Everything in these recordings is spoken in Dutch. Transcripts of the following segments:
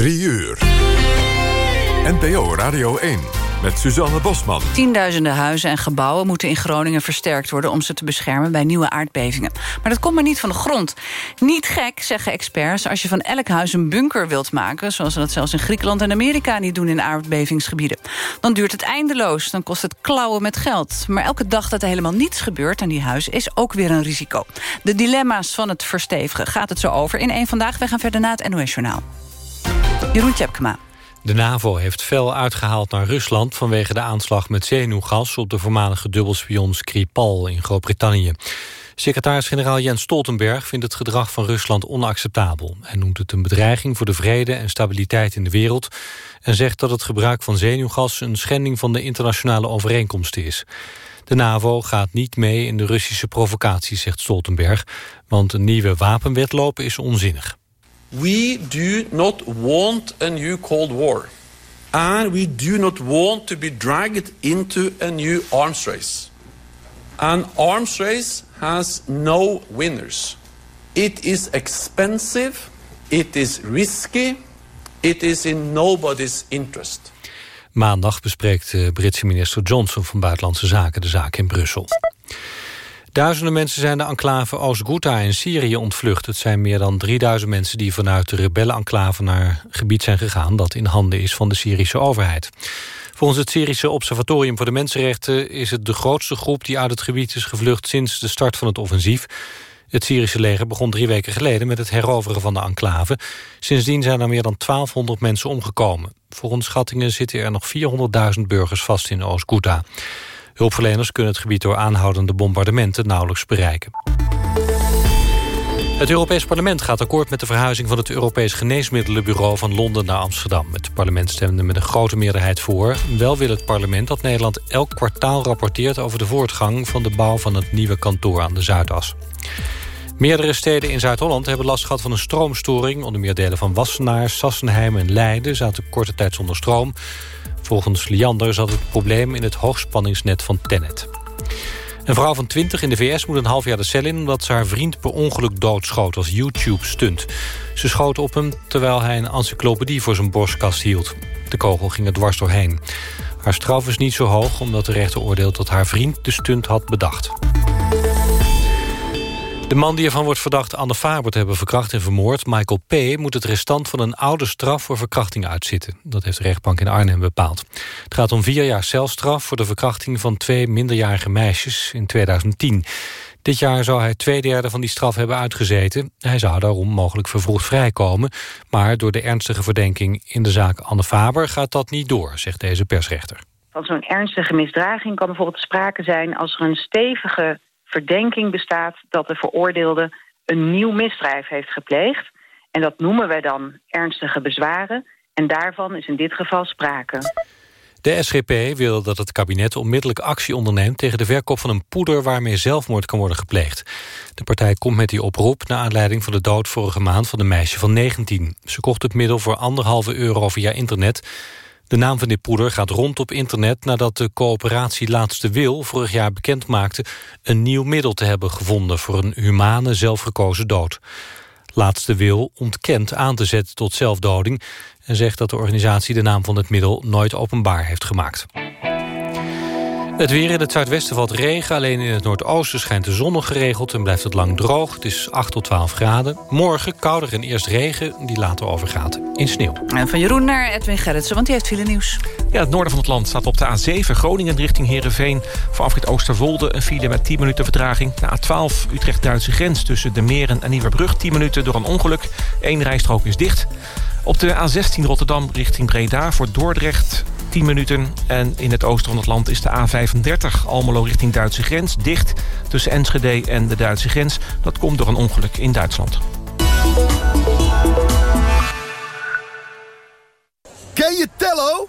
3 uur. NPO Radio 1 met Suzanne Bosman. Tienduizenden huizen en gebouwen moeten in Groningen versterkt worden... om ze te beschermen bij nieuwe aardbevingen. Maar dat komt maar niet van de grond. Niet gek, zeggen experts, als je van elk huis een bunker wilt maken... zoals ze dat zelfs in Griekenland en Amerika niet doen in aardbevingsgebieden. Dan duurt het eindeloos, dan kost het klauwen met geld. Maar elke dag dat er helemaal niets gebeurt aan die huis... is ook weer een risico. De dilemma's van het verstevigen gaat het zo over in één Vandaag. Wij gaan verder naar het NOS Journaal. Jeroen Tjepkema. De NAVO heeft fel uitgehaald naar Rusland... vanwege de aanslag met zenuwgas op de voormalige dubbelspion Skripal in Groot-Brittannië. Secretaris-generaal Jens Stoltenberg vindt het gedrag van Rusland onacceptabel. Hij noemt het een bedreiging voor de vrede en stabiliteit in de wereld... en zegt dat het gebruik van zenuwgas een schending van de internationale overeenkomsten is. De NAVO gaat niet mee in de Russische provocatie, zegt Stoltenberg... want een nieuwe wapenwetloop is onzinnig. We do not want a new Cold War. And we do not want to be dragged into a new arms race. An arms race has no winners. It is expensive, it is risky, it is in nobody's interest. Maandag bespreekt de Britse minister Johnson van Buitenlandse Zaken de zaak in Brussel. Duizenden mensen zijn de enclave Oost-Ghouta in Syrië ontvlucht. Het zijn meer dan 3000 mensen die vanuit de rebellenenclave naar gebied zijn gegaan... dat in handen is van de Syrische overheid. Volgens het Syrische Observatorium voor de Mensenrechten... is het de grootste groep die uit het gebied is gevlucht sinds de start van het offensief. Het Syrische leger begon drie weken geleden met het heroveren van de enclave. Sindsdien zijn er meer dan 1200 mensen omgekomen. Volgens schattingen zitten er nog 400.000 burgers vast in Oost-Ghouta. Hulpverleners kunnen het gebied door aanhoudende bombardementen nauwelijks bereiken. Het Europees Parlement gaat akkoord met de verhuizing van het Europees Geneesmiddelenbureau van Londen naar Amsterdam. Het parlement stemde met een grote meerderheid voor. Wel wil het parlement dat Nederland elk kwartaal rapporteert over de voortgang van de bouw van het nieuwe kantoor aan de Zuidas. Meerdere steden in Zuid-Holland hebben last gehad van een stroomstoring. Onder meer delen van Wassenaar, Sassenheim en Leiden zaten korte tijd zonder stroom. Volgens Liander zat het probleem in het hoogspanningsnet van Tennet. Een vrouw van 20 in de VS moet een half jaar de cel in... omdat ze haar vriend per ongeluk doodschoot als YouTube-stunt. Ze schoot op hem terwijl hij een encyclopedie voor zijn borstkast hield. De kogel ging er dwars doorheen. Haar straf is niet zo hoog omdat de rechter oordeelt dat haar vriend de stunt had bedacht. De man die ervan wordt verdacht Anne Faber te hebben verkracht en vermoord... Michael P., moet het restant van een oude straf voor verkrachting uitzitten. Dat heeft de rechtbank in Arnhem bepaald. Het gaat om vier jaar celstraf voor de verkrachting van twee minderjarige meisjes in 2010. Dit jaar zou hij twee derde van die straf hebben uitgezeten. Hij zou daarom mogelijk vervroegd vrijkomen. Maar door de ernstige verdenking in de zaak Anne Faber gaat dat niet door, zegt deze persrechter. Van zo'n ernstige misdraging kan bijvoorbeeld sprake zijn als er een stevige verdenking bestaat dat de veroordeelde een nieuw misdrijf heeft gepleegd. En dat noemen wij dan ernstige bezwaren. En daarvan is in dit geval sprake. De SGP wil dat het kabinet onmiddellijk actie onderneemt... tegen de verkoop van een poeder waarmee zelfmoord kan worden gepleegd. De partij komt met die oproep naar aanleiding van de dood vorige maand... van een meisje van 19. Ze kocht het middel voor anderhalve euro via internet... De naam van dit poeder gaat rond op internet nadat de coöperatie Laatste Wil vorig jaar bekend maakte een nieuw middel te hebben gevonden voor een humane zelfgekozen dood. Laatste Wil ontkent aan te zetten tot zelfdoding en zegt dat de organisatie de naam van het middel nooit openbaar heeft gemaakt. Het weer in het zuidwesten valt regen. Alleen in het noordoosten schijnt de zon nog geregeld en blijft het lang droog. Het is 8 tot 12 graden. Morgen kouder en eerst regen, die later overgaat in sneeuw. En van Jeroen naar Edwin Gerritsen, want die heeft file nieuws. Ja, het noorden van het land staat op de A7 Groningen richting Heerenveen. Vanaf het Oosterwolde een file met 10 minuten vertraging. De A12 Utrecht-Duitse grens tussen de Meren en Nieuwerbrug 10 minuten door een ongeluk. Eén rijstrook is dicht. Op de A16 Rotterdam richting Breda voor Dordrecht 10 minuten. En in het oosten van het land is de A35 Almelo richting Duitse grens dicht... tussen Enschede en de Duitse grens. Dat komt door een ongeluk in Duitsland. Ken je Tello?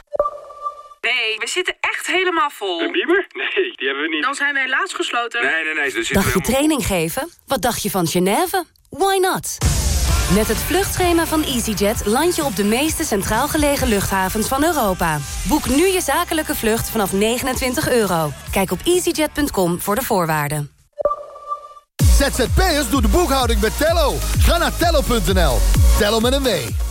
Nee, we zitten echt helemaal vol. Een bieber? Nee, die hebben we niet. Dan zijn we helaas gesloten. Nee, nee, nee. Dus Dacht je training geven? Wat dacht je van Genève? Why not? Met het vluchtschema van EasyJet land je op de meeste centraal gelegen luchthavens van Europa. Boek nu je zakelijke vlucht vanaf 29 euro. Kijk op easyjet.com voor de voorwaarden. ZZP'ers doet de boekhouding met Tello. Ga naar tello.nl. Tello met een W.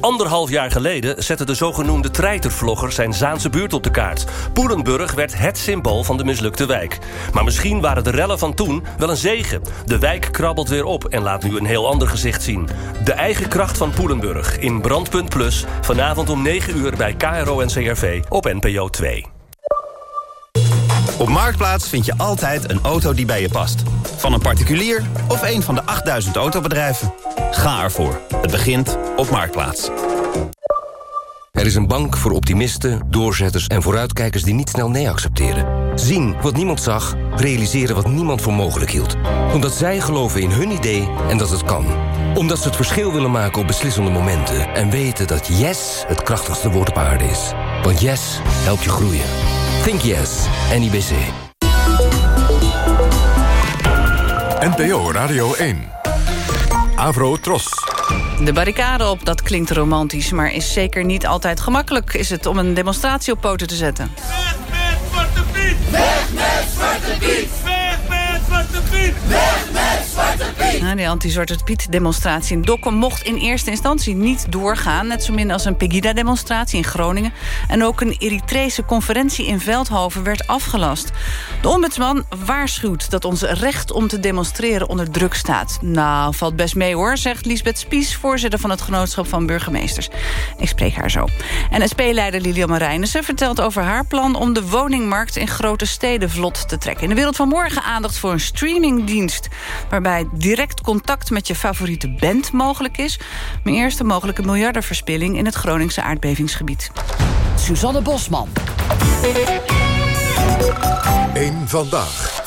Anderhalf jaar geleden zette de zogenoemde treitervlogger zijn Zaanse buurt op de kaart. Poelenburg werd het symbool van de mislukte wijk. Maar misschien waren de rellen van toen wel een zegen. De wijk krabbelt weer op en laat nu een heel ander gezicht zien. De eigen kracht van Poelenburg in Brandpunt Plus... vanavond om 9 uur bij KRO en CRV op NPO 2. Op Marktplaats vind je altijd een auto die bij je past. Van een particulier of een van de 8000 autobedrijven. Ga ervoor. Het begint op Marktplaats. Er is een bank voor optimisten, doorzetters en vooruitkijkers die niet snel nee accepteren. Zien wat niemand zag, realiseren wat niemand voor mogelijk hield. Omdat zij geloven in hun idee en dat het kan. Omdat ze het verschil willen maken op beslissende momenten. En weten dat yes het krachtigste woord op aarde is. Want yes helpt je groeien. Think yes, NIBC. NPO Radio 1. Avro Tros. De barricade op, dat klinkt romantisch... maar is zeker niet altijd gemakkelijk is het om een demonstratie op poten te zetten. Weg met Zwarte Piet! Weg met Zwarte Piet! Met Piet! De anti-Zwarte Piet-demonstratie in Dokkum mocht in eerste instantie niet doorgaan. Net zo min als een Pegida-demonstratie in Groningen. En ook een Eritrese conferentie in Veldhoven werd afgelast. De ombudsman waarschuwt dat ons recht om te demonstreren onder druk staat. Nou, valt best mee hoor, zegt Lisbeth Spies... voorzitter van het Genootschap van Burgemeesters. Ik spreek haar zo. En SP-leider Lilian Marijnissen vertelt over haar plan... om de woningmarkt in grote steden vlot te trekken. In de wereld van morgen aandacht voor een streamingdienst... waarbij direct contact met je favoriete band mogelijk is. Maar eerst een mogelijke miljardenverspilling... in het Groningse aardbevingsgebied. Suzanne Bosman. Eén vandaag.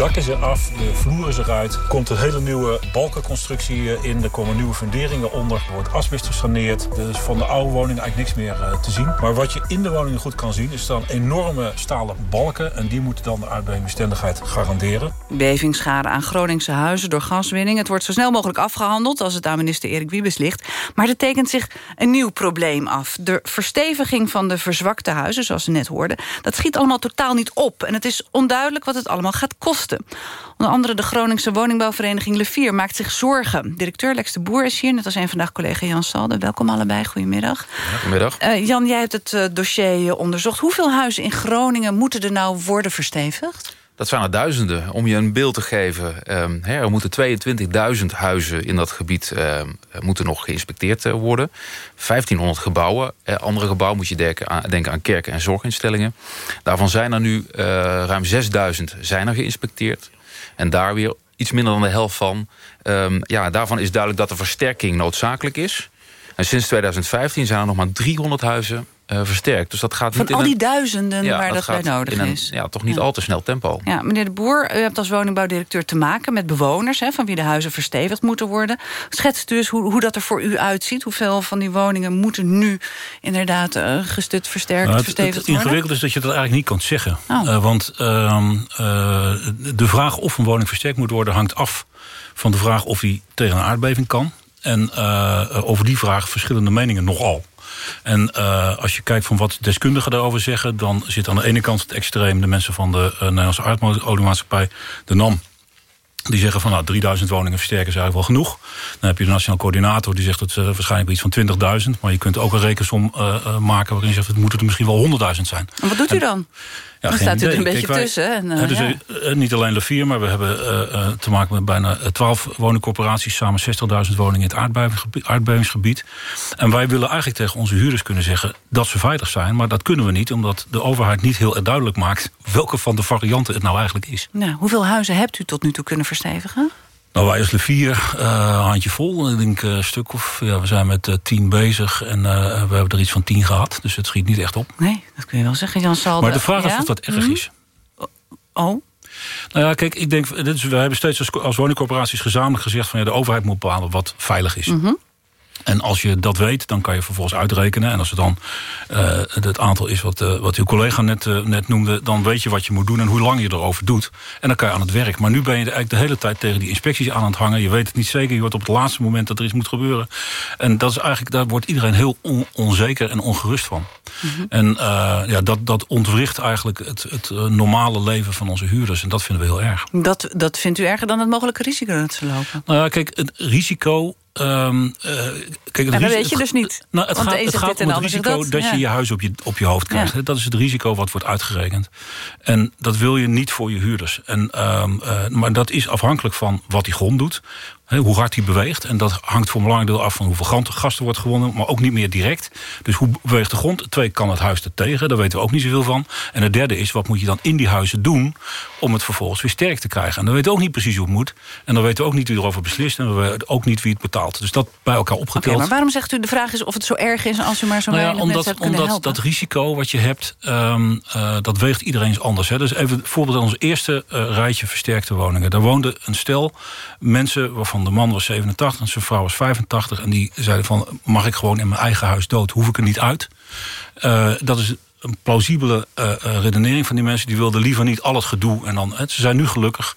Dak is eraf, de vloer is eruit. komt een hele nieuwe balkenconstructie eh, in. Er komen nieuwe funderingen onder. Er wordt asbest gesaneerd. Er is van de oude woning eigenlijk niks meer eh, te zien. Maar wat je in de woningen goed kan zien... is dan enorme stalen balken. En die moeten dan de aardbevingsbestendigheid garanderen. Bevingsschade aan Groningse huizen door gaswinning. Het wordt zo snel mogelijk afgehandeld als het aan minister Erik Wiebes ligt. Maar er tekent zich een nieuw probleem af. De versteviging van de verzwakte huizen, zoals we net hoorden... dat schiet allemaal totaal niet op. En het is onduidelijk wat het allemaal gaat kosten. Onder andere de Groningse woningbouwvereniging Levier maakt zich zorgen. Directeur Lex de Boer is hier, net als een vandaag collega Jan Salde. Welkom allebei, goedemiddag. goedemiddag. Uh, Jan, jij hebt het uh, dossier onderzocht. Hoeveel huizen in Groningen moeten er nou worden verstevigd? Dat zijn er duizenden. Om je een beeld te geven, hè, er moeten 22.000 huizen in dat gebied uh, moeten nog geïnspecteerd uh, worden. 1500 gebouwen. Uh, andere gebouwen moet je denken aan, kerken en zorginstellingen. Daarvan zijn er nu ruim 6000 zijn er geïnspecteerd. En daar weer iets minder dan de helft van. Um, ja, daarvan is duidelijk dat de versterking noodzakelijk is. En sinds 2015 zijn er nog maar 300 huizen uh, versterkt. Dus dat gaat Van niet al in die een, duizenden ja, waar dat dat, bij nodig een, is. Ja, toch niet Ja. al te snel tempo. Ja, meneer de Boer, u hebt als woningbouwdirecteur te maken met bewoners... Hè, van wie de huizen verstevigd moeten worden. Schetst u eens hoe, hoe dat er voor u uitziet. Hoeveel van die woningen moeten nu inderdaad uh, gestut, versterkt, Nou, het, verstevigd het worden? ingewikkelde is dat je dat eigenlijk niet kan zeggen. Oh. Uh, want uh, de vraag of een woning versterkt moet worden... hangt af van de vraag of die tegen een aardbeving kan. En uh, over die vraag verschillende meningen nogal. En uh, als je kijkt van wat deskundigen daarover zeggen... dan zit aan de ene kant het extreem... de mensen van de uh, Nederlandse aardoliemaatschappij, de NAM... Die zeggen van nou, 3000 woningen versterken is eigenlijk wel genoeg. Dan heb je de Nationaal Coördinator die zegt dat uh, waarschijnlijk iets van 20.000. Maar je kunt ook een rekensom uh, uh, maken waarin je zegt het moeten er misschien wel 100.000 zijn. En wat doet u dan? Ja, staat u er een beetje Kijk, tussen. En, uh, dus, ja. niet alleen de vier, maar we hebben eh, te maken met bijna 12 woningcorporaties. Samen 60.000 woningen in het aardbevingsgebied. En wij willen eigenlijk tegen onze huurders kunnen zeggen dat ze veilig zijn. Maar dat kunnen we niet, omdat de overheid niet heel erg duidelijk maakt welke van de varianten het nou eigenlijk is. Nou, hoeveel huizen hebt u tot nu toe kunnen verstevigen? Nou, wij als Levier, uh, handje vol. Ik denk een stuk of... Ja, we zijn met uh, tien bezig en uh, we hebben er iets van tien gehad. Dus het schiet niet echt op. Nee, dat kun je wel zeggen, Jan Salde. Maar de vraag is ja? of dat erg is. Oh? Nou ja, kijk, ik denk, dit is, we hebben steeds als, als woningcorporaties gezamenlijk gezegd... van ja, de overheid moet bepalen wat veilig is. Mm -hmm. En als je dat weet, dan kan je vervolgens uitrekenen. En als het dan uh, het aantal is wat, uh, wat uw collega net, uh, net noemde... dan weet je wat je moet doen en hoe lang je erover doet. En dan kan je aan het werk. Maar nu ben je eigenlijk de hele tijd tegen die inspecties aan het hangen. Je weet het niet zeker. Je wordt op het laatste moment dat er iets moet gebeuren. En dat is eigenlijk, daar wordt iedereen heel on onzeker en ongerust van. Mm -hmm. En ja, dat, dat ontwricht eigenlijk het, het normale leven van onze huurders. En dat vinden we heel erg. Dat, dat vindt u erger dan het mogelijke risico dat ze lopen? Nou ja, kijk, het risico Um, uh, kijk, dat weet je dus niet. Nou, het gaat, het gaat om het risico dat, dat ja. je je huis op je, op je hoofd krijgt. Ja. Dat is het risico wat wordt uitgerekend. En dat wil je niet voor je huurders. En, um, uh, maar dat is afhankelijk van wat die grond doet. Hoe hard die beweegt. En dat hangt voor een belangrijk deel af van hoeveel gas er wordt gewonnen. Maar ook niet meer direct. Dus hoe beweegt de grond? Twee, kan het huis er tegen? Daar weten we ook niet zoveel van. En het derde is, wat moet je dan in die huizen doen... om het vervolgens weer sterk te krijgen? En dan weten we ook niet precies hoe het moet. En dan weten we ook niet wie erover beslist. En we weten ook niet wie het betaalt. Dus dat bij elkaar opgeteld. Okay, maar waarom zegt u, de vraag is of het zo erg is... als u maar zo nou ja, omdat, mensen omdat helpen? dat risico wat je hebt, um, uh, dat weegt iedereen anders. Hè. Dus even bijvoorbeeld aan ons eerste uh, rijtje versterkte woningen. Daar woonde een stel mensen waarvan de man was 87 en zijn vrouw was 85. En die zeiden van, mag ik gewoon in mijn eigen huis dood? Hoef ik er niet uit? Uh, dat is een plausibele uh, redenering van die mensen. Die wilden liever niet al het gedoe. En dan, ze zijn nu gelukkig.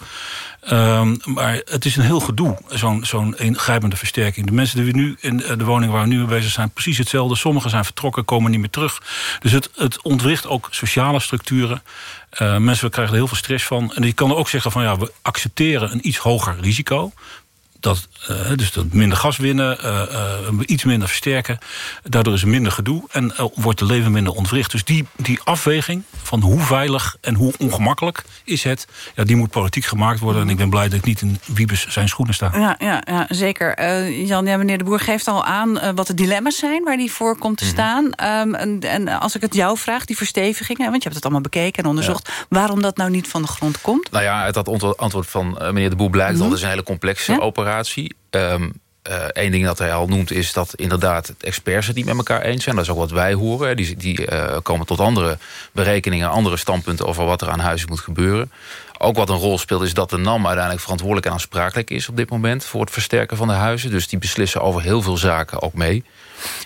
Um, maar het is een heel gedoe, zo'n zo'n ingrijpende versterking. De mensen die we nu in de woning waar we nu mee bezig zijn... precies hetzelfde. Sommigen zijn vertrokken, komen niet meer terug. Dus het, het ontwricht ook sociale structuren. Mensen krijgen er heel veel stress van. En je kan ook zeggen van ja, we accepteren een iets hoger risico dat, uh, dus dat minder gas winnen, uh, uh, iets minder versterken. Daardoor is er minder gedoe en wordt het leven minder ontwricht. Dus die, die afweging van hoe veilig en hoe ongemakkelijk is het... Ja, die moet politiek gemaakt worden. En ik ben blij dat ik niet in Wiebes zijn schoenen sta. Ja, ja, ja zeker. Jan, ja, meneer de Boer geeft al aan wat de dilemma's zijn... waar die voor komt te staan. Mm -hmm. um, en, en, als ik het jou vraag, die versteviging... want je hebt het allemaal bekeken en onderzocht... Ja. waarom dat nou niet van de grond komt? Nou ja, uit dat antwoord van meneer de Boer blijkt mm -hmm. al... dat is een hele complexe ja? Operatie. Um, uh, Eén ding dat hij al noemt is dat inderdaad experts het niet met elkaar eens zijn. Dat is ook wat wij horen. Die, die uh, komen tot andere berekeningen, andere standpunten... over wat er aan huizen moet gebeuren. Ook wat een rol speelt is dat de NAM uiteindelijk verantwoordelijk en aansprakelijk is... op dit moment voor het versterken van de huizen. Dus die beslissen over heel veel zaken ook mee.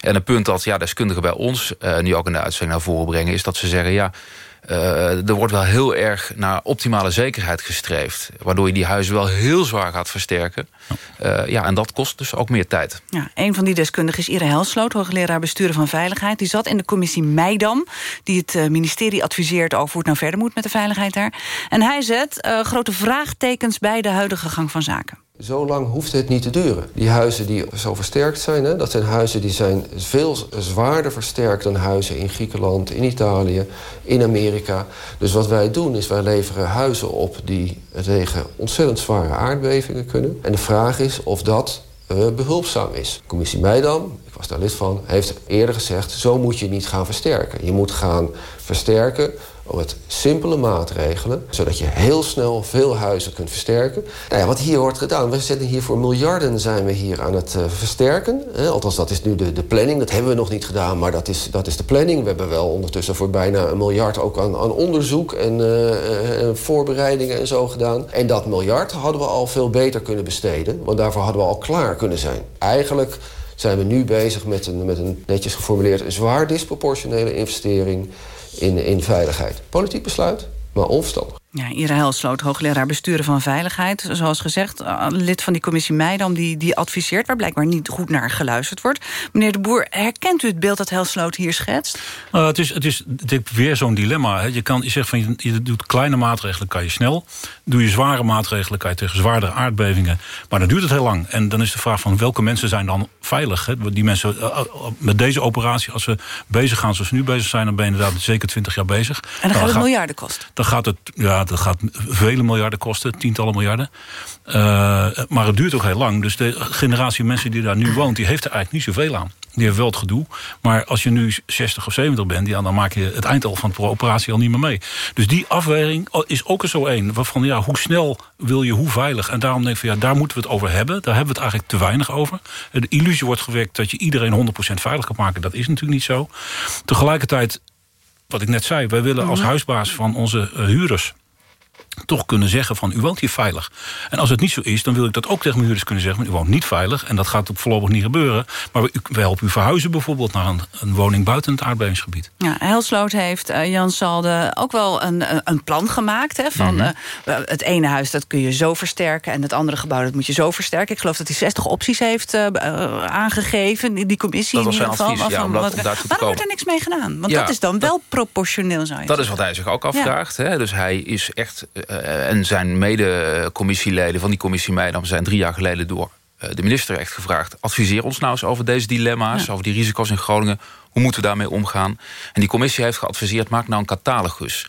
En een punt dat ja, deskundigen bij ons uh, nu ook in de uitzending naar voren brengen... is dat ze zeggen... ja. Uh, er wordt wel heel erg naar optimale zekerheid gestreefd. Waardoor je die huizen wel heel zwaar gaat versterken. Ja, en dat kost dus ook meer tijd. Ja, een van die deskundigen is Ire Helsloot, hoogleraar besturen van veiligheid. Die zat in de commissie Meidam, die het uh, ministerie adviseert over hoe het nou verder moet met de veiligheid daar. En hij zet grote vraagtekens bij de huidige gang van zaken. Zo lang hoeft het niet te duren. Die huizen die zo versterkt zijn, hè, dat zijn huizen die zijn veel zwaarder versterkt dan huizen in Griekenland, in Italië, in Amerika. Dus wat wij doen is wij leveren huizen op die tegen ontzettend zware aardbevingen kunnen. En de vraag is of dat uh, behulpzaam is. Commissie Meidam, ik was daar lid van, heeft eerder gezegd... zo moet je niet gaan versterken. Je moet gaan versterken met simpele maatregelen... zodat je heel snel veel huizen kunt versterken. Nou ja, wat hier wordt gedaan, we zetten hier voor miljarden zijn we hier aan het uh, versterken. Hè? Althans, dat is nu de, de planning. Dat hebben we nog niet gedaan, maar dat is, dat is de planning. We hebben wel ondertussen voor bijna een miljard ook aan, onderzoek... En, uh, en voorbereidingen en zo gedaan. En dat miljard hadden we al veel beter kunnen besteden. Want daarvoor hadden we al klaar kunnen zijn. Eigenlijk zijn we nu bezig met een, met een netjes geformuleerd... zwaar disproportionele investering in, in veiligheid. Politiek besluit, maar onverstandig. Ja, Ira Helsloot, hoogleraar besturen van veiligheid. Zoals gezegd, lid van die commissie Meidam... die, die adviseert, waar blijkbaar niet goed naar geluisterd wordt. Meneer de Boer, herkent u het beeld dat Helsloot hier schetst? Uh, het, is, het, is, het is weer zo'n dilemma. Hè. Je, kan, je zegt van, je, doet kleine maatregelen, kan je snel. Doe je zware maatregelen, kan je tegen zwaardere aardbevingen. Maar dan duurt het heel lang. En dan is de vraag van, welke mensen zijn dan veilig? Hè? Die mensen, uh, met deze operatie, als we bezig gaan zoals we nu bezig zijn... dan ben je inderdaad zeker 20 jaar bezig. En dan, dan gaat het miljarden kosten? Dan gaat het... Ja, gaat, dat gaat vele miljarden kosten, tientallen miljarden. Uh, maar het duurt ook heel lang. Dus de generatie mensen die daar nu woont, die heeft er eigenlijk niet zoveel aan. Die heeft wel het gedoe. Maar als je nu 60 of 70 bent, ja, dan maak je het eindtal van de operatie al niet meer mee. Dus die afweging is ook er zo één. Van ja, hoe snel wil je, hoe veilig? En daarom denk ik van ja, daar moeten we het over hebben. Daar hebben we het eigenlijk te weinig over. De illusie wordt gewekt dat je iedereen 100% veilig kan maken. Dat is natuurlijk niet zo. Tegelijkertijd, wat ik net zei, wij willen als huisbaas van onze uh, huurders toch kunnen zeggen van u woont hier veilig. En als het niet zo is, dan wil ik dat ook tegen mijn huurders kunnen zeggen... u woont niet veilig en dat gaat op voorlopig niet gebeuren. Maar we, we helpen u verhuizen bijvoorbeeld naar een, een woning buiten het aardbevingsgebied. Ja, Helsloot heeft, uh, Jan Salde, ook wel een, een plan gemaakt. Hè, van mm -hmm. uh, het ene huis dat kun je zo versterken... en het andere gebouw dat moet je zo versterken. Ik geloof dat hij 60 opties heeft uh, aangegeven, die commissie. Dat was zijn advies, ja, om, dat, wat, om daartoe Waarom wordt er niks mee gedaan? Want ja, dat is dan wel proportioneel, zou je Dat zeggen. is wat hij zich ook afvraagt. Ja. Hè? Dus hij is echt en zijn mede-commissieleden van die commissie Meidam... zijn drie jaar geleden door uh, de minister echt gevraagd... adviseer ons nou eens over deze dilemma's, ja. over die risico's in Groningen. Hoe moeten we daarmee omgaan? En die commissie heeft geadviseerd, maak nou een catalogus.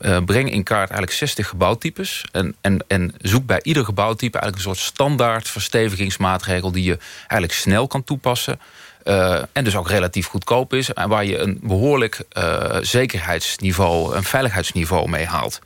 Uh, breng in kaart eigenlijk 60 gebouwtypes... En, en, en zoek bij ieder gebouwtype eigenlijk een soort standaard verstevigingsmaatregel... die je eigenlijk snel kan toepassen... Uh, en dus ook relatief goedkoop is... en waar je een behoorlijk uh, zekerheidsniveau, een veiligheidsniveau mee haalt.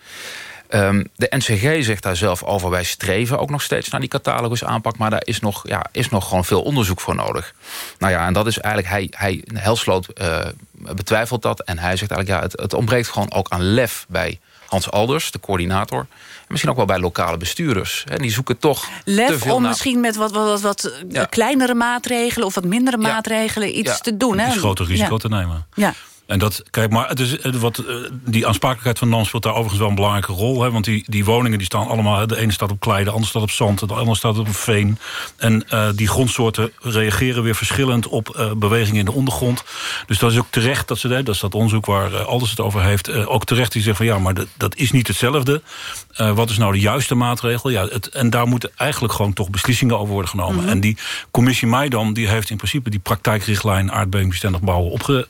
Um, de NCG zegt daar zelf over... wij streven ook nog steeds naar die catalogus aanpak... maar daar is nog, ja, is nog gewoon veel onderzoek voor nodig. Nou ja, en dat is eigenlijk... hij, hij Helsloot uh, betwijfelt dat en hij zegt eigenlijk... ja, het, het ontbreekt gewoon ook aan lef bij Hans Alders, de coördinator. En misschien ook wel bij lokale bestuurders. En die zoeken toch Lef te veel om misschien met wat, wat, wat ja. kleinere maatregelen... of wat mindere ja. maatregelen iets ja. te doen. Hè? Iets groter risico te nemen. Ja. En dat, kijk, maar het is, wat, die aansprakelijkheid van NAM speelt daar overigens wel een belangrijke rol. Hè, want die, die woningen die staan allemaal, de ene staat op klei, de andere staat op zand, de andere staat op veen. En uh, die grondsoorten reageren weer verschillend op uh, bewegingen in de ondergrond. Dus dat is ook terecht dat ze, dat is dat onderzoek waar uh, Alders het over heeft, ook terecht die zegt van ja, maar dat, dat is niet hetzelfde. Wat is nou de juiste maatregel? Ja, het, en daar moeten eigenlijk gewoon toch beslissingen over worden genomen. Mm -hmm. En die commissie Maidan, die heeft in principe die praktijkrichtlijn aardbevingsbestendig bouwen opge,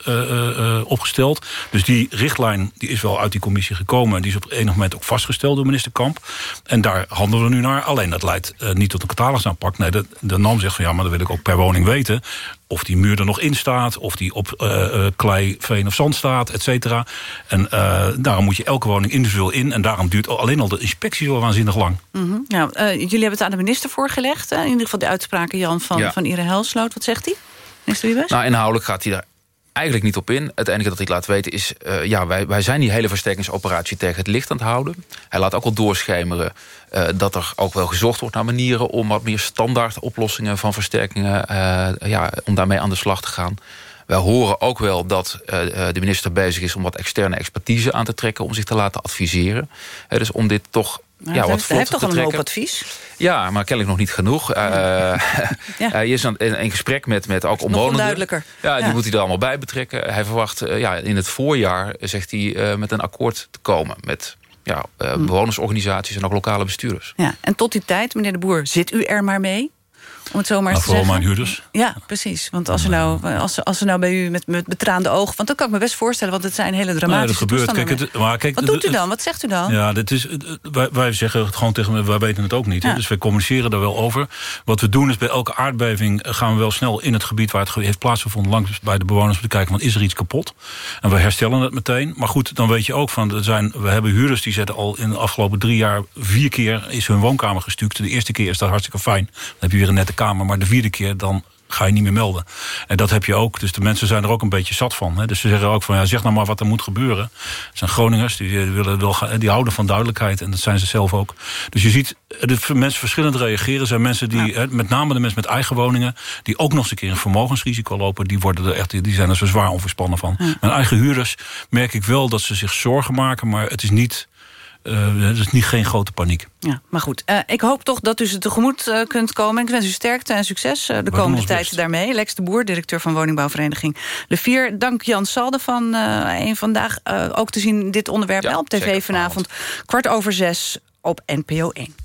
opgesteld. Dus die richtlijn die is wel uit die commissie gekomen. Die is op enig moment ook vastgesteld door minister Kamp. En daar handelen we nu naar. Alleen dat leidt uh, niet tot een catalogusaanpak. Nee, de, de NAM zegt van ja, maar dan wil ik ook per woning weten... of die muur er nog in staat, of die op uh, uh, klei, veen of zand staat, et cetera. En daarom moet je elke woning individueel in. En daarom duurt alleen al de inspectie zo waanzinnig lang. Mm -hmm. nou, jullie hebben het aan de minister voorgelegd. in ieder geval de uitspraken, Jan, van, ja. van Ire Helsloot. Wat zegt hij? Minister Wiebes? Nou, inhoudelijk gaat hij daar eigenlijk niet op in. Het enige dat ik laat weten is... Uh, ja, wij, wij zijn die hele versterkingsoperatie tegen het licht aan het houden. Hij laat ook al doorschemeren uh, dat er ook wel gezocht wordt naar manieren... om wat meer standaard oplossingen van versterkingen... Uh, ja, om daarmee aan de slag te gaan. Wij horen ook wel dat de minister bezig is... om wat externe expertise aan te trekken... om zich te laten adviseren. dus om dit toch ja, wat hij heeft toch een hoop advies? Ja, maar kennelijk nog niet genoeg. Uh, ja. hij is in, in gesprek met, met ook omwonenden. Ja, die moet hij er allemaal bij betrekken. Hij verwacht uh, ja, in het voorjaar, zegt hij, uh, met een akkoord te komen. Met ja, hm. bewonersorganisaties en ook lokale bestuurders. Ja, en tot die tijd, meneer de Boer, zit u er maar mee? Om het zo maar nou, te zeggen. Vooral mijn huurders. Ja, precies. Want als ze nou, als, als ze nou bij u met, met betraande ogen... want dat kan ik me best voorstellen, want het zijn hele dramatische nee, dat gebeurt. Kijk, het, maar kijk, Wat doet u dan? Wat zegt u dan? Ja, dit is, wij, wij zeggen het gewoon tegen wij weten het ook niet. Ja. Dus wij communiceren daar wel over. Wat we doen is bij elke aardbeving gaan we wel snel in het gebied... waar het heeft plaatsgevonden, langs bij de bewoners... om te kijken, van, is er iets kapot? En we herstellen het meteen. Maar goed, dan weet je ook van, er zijn, we hebben huurders... die zetten al in de afgelopen drie jaar vier keer... is hun woonkamer gestuukt. De eerste keer is dat hartstikke fijn. Dan heb je weer een nette kamer. Maar de vierde keer dan ga je niet meer melden. En dat heb je ook. Dus de mensen zijn er ook een beetje zat van. Hè. Dus ze zeggen ook van, ja, zeg nou maar wat er moet gebeuren. Het zijn Groningers, die, willen, wel, die houden van duidelijkheid. En dat zijn ze zelf ook. Dus je ziet, dat mensen verschillend reageren. Er zijn mensen die, ja. met name de mensen met eigen woningen... die ook nog eens een keer een vermogensrisico lopen... die, worden er echt, die zijn er zo zwaar onverspannen van. Ja. Mijn eigen huurders merk ik wel dat ze zich zorgen maken... maar het is niet... Uh, het is niet geen grote paniek. Ja, maar goed. Uh, ik hoop toch dat u ze tegemoet uh, kunt komen. Ik wens u sterkte en succes de komende tijd best. daarmee. Lex de Boer, directeur van woningbouwvereniging Le Vier. Dank Jan Salde van een vandaag ook te zien dit onderwerp ja, op tv zeker, vanavond. Kwart over zes op NPO 1.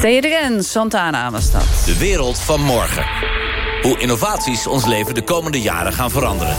Say it again, Santana was. De wereld van morgen. Hoe innovaties ons leven de komende jaren gaan veranderen.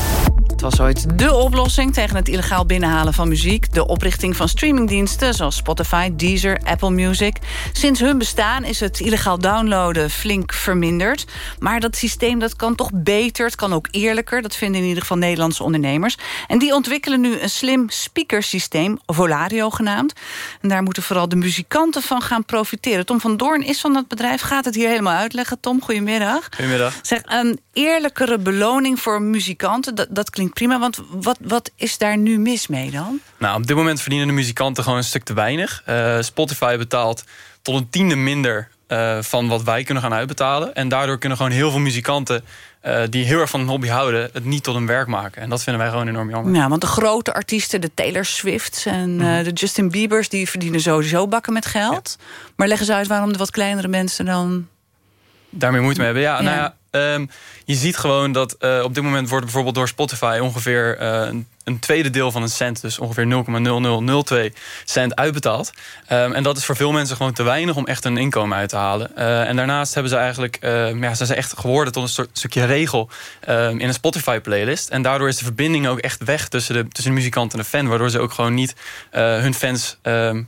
Het was ooit dé oplossing tegen het illegaal binnenhalen van muziek. De oprichting van streamingdiensten zoals Spotify, Deezer, Apple Music. Sinds hun bestaan is het illegaal downloaden flink verminderd. Maar dat systeem dat kan toch beter, het kan ook eerlijker. Dat vinden in ieder geval Nederlandse ondernemers. En die ontwikkelen nu een slim speakersysteem, Volario genaamd. En daar moeten vooral de muzikanten van gaan profiteren. Tom van Doorn is van dat bedrijf, gaat het hier helemaal uitleggen. Tom, goedemiddag. Goedemiddag. Zeg, een eerlijkere beloning voor muzikanten, dat, dat klinkt prima. Want wat, wat is daar nu mis mee dan? Nou, op dit moment verdienen de muzikanten gewoon een stuk te weinig. Uh, Spotify betaalt tot een tiende minder uh, van wat wij kunnen gaan uitbetalen. En daardoor kunnen gewoon heel veel muzikanten... Uh, die heel erg van een hobby houden, het niet tot een werk maken. En dat vinden wij gewoon enorm jammer. Ja, want de grote artiesten, de Taylor Swifts en mm -hmm. de Justin Biebers... die verdienen sowieso bakken met geld. Ja. Maar leggen ze uit waarom de wat kleinere mensen dan... Daarmee moeite mee hebben. Ja, ja. nou ja, Um, je ziet gewoon dat uh, op dit moment wordt bijvoorbeeld door Spotify ongeveer uh, een, een, tweede deel van een cent, dus ongeveer 0,0002 cent uitbetaald. Um, en dat is voor veel mensen gewoon te weinig om echt een inkomen uit te halen. Uh, en daarnaast hebben ze eigenlijk, ja, zijn ze echt geworden tot een soort stukje regel in een Spotify playlist. En daardoor is de verbinding ook echt weg tussen de, tussen de muzikant en de fan, waardoor ze ook gewoon niet hun fans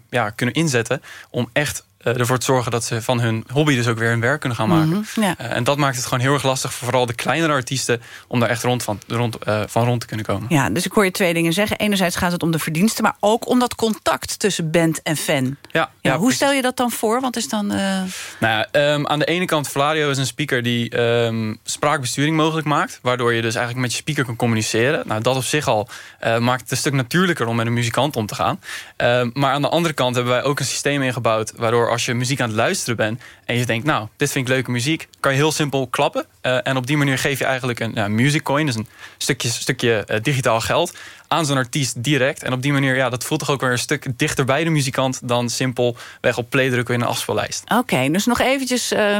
ja, kunnen inzetten om echt ervoor te zorgen dat ze van hun hobby dus ook weer hun werk kunnen gaan maken. Mm -hmm, ja. uh, en dat maakt het gewoon heel erg lastig voor vooral de kleinere artiesten om daar echt rond van, rond, uh, van rond te kunnen komen. Ja, dus ik hoor je twee dingen zeggen. Enerzijds gaat het om de verdiensten, maar ook om dat contact tussen band en fan. Ja, ja, hoe stel je dat dan voor? Wat is dan. Nou ja, um, aan de ene kant, Vladio is een speaker die um, spraakbesturing mogelijk maakt. Waardoor je dus eigenlijk met je speaker kan communiceren. Nou, dat op zich al maakt het een stuk natuurlijker om met een muzikant om te gaan. Ehm, maar aan de andere kant hebben wij ook een systeem ingebouwd waardoor als je muziek aan het luisteren bent en je denkt, nou, dit vind ik leuke muziek, kan je heel simpel klappen. Uh, en op die manier geef je eigenlijk een music coin, dus een stukje, stukje uh, digitaal geld, aan zo'n artiest direct. En op die manier, ja, dat voelt toch ook weer een stuk dichter bij de muzikant dan simpel weg op play drukken in een afspeellijst. Oké, okay, dus nog eventjes uh,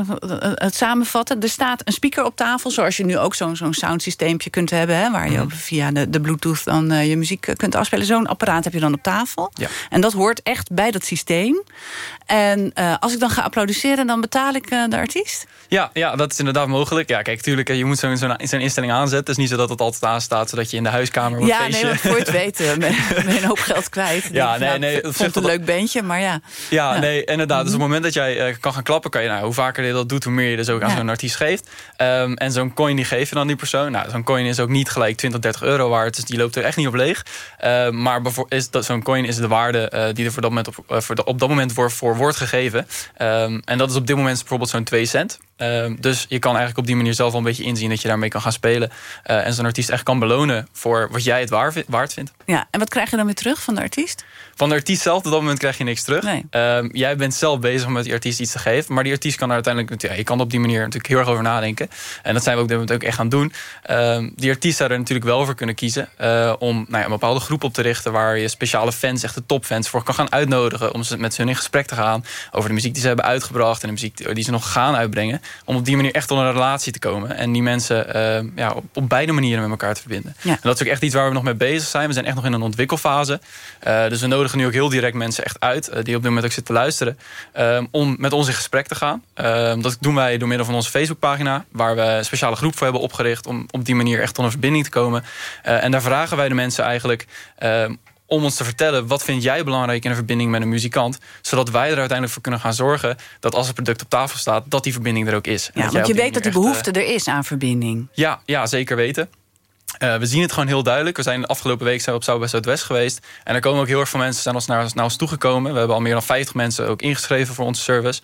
het samenvatten. Er staat een speaker op tafel, zoals je nu ook zo'n zo'n soundsysteempje kunt hebben, hè, waar je mm. via de, de Bluetooth dan je muziek kunt afspelen. Zo'n apparaat heb je dan op tafel. Ja. En dat hoort echt bij dat systeem. En als ik dan ga applaudisseren, dan betaal ik de artiest? Ja, ja, dat is inderdaad mogelijk. Ja, kijk, tuurlijk, je moet zo'n zo'n zo instelling aanzetten. Het is niet zo dat het altijd aanstaat, zodat je in de huiskamer wordt Ja, feestje. nee, voor het weten ben je een hoop geld kwijt. Ja, nee, nee. Vond het een leuk bandje, maar ja. Ja, ja. nee, inderdaad. Dus op het moment dat jij uh, kan gaan klappen, kan je, nou, hoe vaker je dat doet, hoe meer je dus ook aan ja. zo'n artiest geeft. Um, en zo'n coin die geef je dan die persoon. Nou, zo'n coin is ook niet gelijk 20, 30 euro waard. Dus die loopt er echt niet op leeg. Uh, maar is dat zo'n coin is de waarde uh, die er voor dat moment op, voor de, op dat moment voor, voor wordt gegeven. Um, en dat is op dit moment bijvoorbeeld zo'n 2 cent. Uh, dus je kan eigenlijk op die manier zelf wel een beetje inzien dat je daarmee kan gaan spelen. Uh, en zo'n artiest echt kan belonen voor wat jij het waar, waard vindt. Ja, en wat krijg je dan weer terug van de artiest? Van de artiest zelf, op dat moment krijg je niks terug. Nee. Uh, jij bent zelf bezig om met die artiest iets te geven. Maar die artiest kan er uiteindelijk... Ja, je kan op die manier natuurlijk heel erg over nadenken. En dat zijn we ook, dat ook echt gaan doen. die artiest zou er natuurlijk wel voor kunnen kiezen. uh, om nou ja, een bepaalde groep op te richten... waar je speciale fans, echt de topfans, voor kan gaan uitnodigen... om met ze in gesprek te gaan over de muziek die ze hebben uitgebracht... en de muziek die ze nog gaan uitbrengen. Om op die manier echt tot een relatie te komen. En die mensen uh, ja, op, op, beide manieren met elkaar te verbinden. Ja. En dat is ook echt iets waar we nog mee bezig zijn. We zijn echt nog in een ontwikkelfase. Uh, dus we nodigen nu ook heel direct mensen echt uit... Uh, die op dit moment ook zitten te luisteren... om met ons in gesprek te gaan. dat doen wij door middel van onze Facebookpagina... waar we een speciale groep voor hebben opgericht... om op die manier echt tot een verbinding te komen. en daar vragen wij de mensen eigenlijk om ons te vertellen... wat vind jij belangrijk in een verbinding met een muzikant... zodat wij er uiteindelijk voor kunnen gaan zorgen... dat als het product op tafel staat, dat die verbinding er ook is. Ja, want je weet dat die behoefte er is aan verbinding. Ja, ja zeker weten. Uh, we zien het gewoon heel duidelijk. We zijn de afgelopen week zijn we op South bij Zuidwest geweest. En er komen ook heel erg veel mensen zijn ons naar, naar ons toegekomen. We hebben al meer dan 50 mensen ook ingeschreven voor onze service.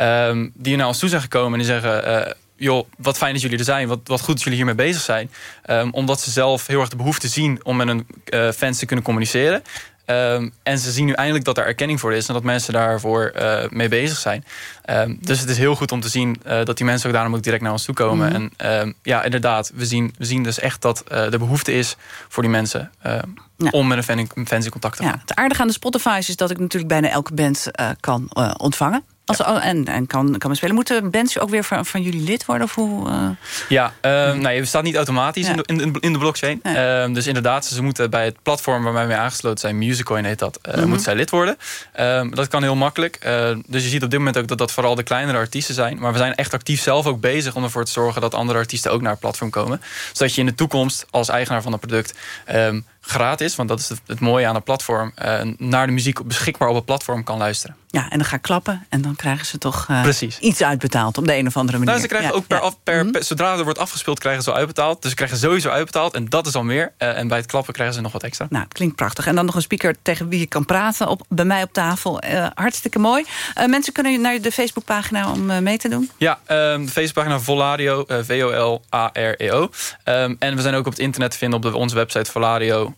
Um, die naar ons toe zijn gekomen en die zeggen... Uh, joh, wat fijn dat jullie er zijn. Wat, wat goed dat jullie hiermee bezig zijn. Um, omdat ze zelf heel erg de behoefte zien om met hun uh, fans te kunnen communiceren. Um, en ze zien nu eindelijk dat er erkenning voor is en dat mensen daarvoor uh, mee bezig zijn. Um, dus het is heel goed om te zien uh, dat die mensen ook daarom ook direct naar ons toe komen. Mm -hmm. En um, ja, inderdaad, we zien, we zien dus echt dat uh, er behoefte is voor die mensen ja. om met een fan, in contact te gaan. Ja, het aardige aan de Spotify's is dat ik natuurlijk bijna elke band kan ontvangen. Als, En, en kan, kan spelen. Moeten bands ook weer van, van jullie lid worden? Of hoe, uh... Ja, uh, nou, je staat niet automatisch in, de, in, in, de blockchain. Uh, dus inderdaad, ze moeten bij het platform waar wij mee aangesloten zijn... Musiccoin heet dat, mm -hmm. moeten zij lid worden. Ehm, dat kan heel makkelijk. dus je ziet op dit moment ook dat dat vooral de kleinere artiesten zijn. Maar we zijn echt actief zelf ook bezig om ervoor te zorgen... dat andere artiesten ook naar het platform komen. Zodat je in de toekomst als eigenaar van het product... Um, gratis, want dat is het, het mooie aan het platform... naar de muziek beschikbaar op het platform kan luisteren. Ja, en dan ga ik klappen en dan krijgen ze toch uh, Precies. iets uitbetaald op de een of andere manier. Nou, ze krijgen ja, ook per, ja. af, per, Mhm. per, zodra er wordt afgespeeld, krijgen ze al uitbetaald. Dus ze krijgen sowieso uitbetaald en dat is al meer. Uh, en bij het klappen krijgen ze nog wat extra. Nou, het klinkt prachtig. En dan nog een speaker tegen wie je kan praten op, bij mij op tafel. Uh, hartstikke mooi. mensen kunnen naar de Facebookpagina om mee te doen? Ja, um, de Facebookpagina Volario, V-O-L-A-R-E-O. Um, en we zijn ook op het internet te vinden op de, onze website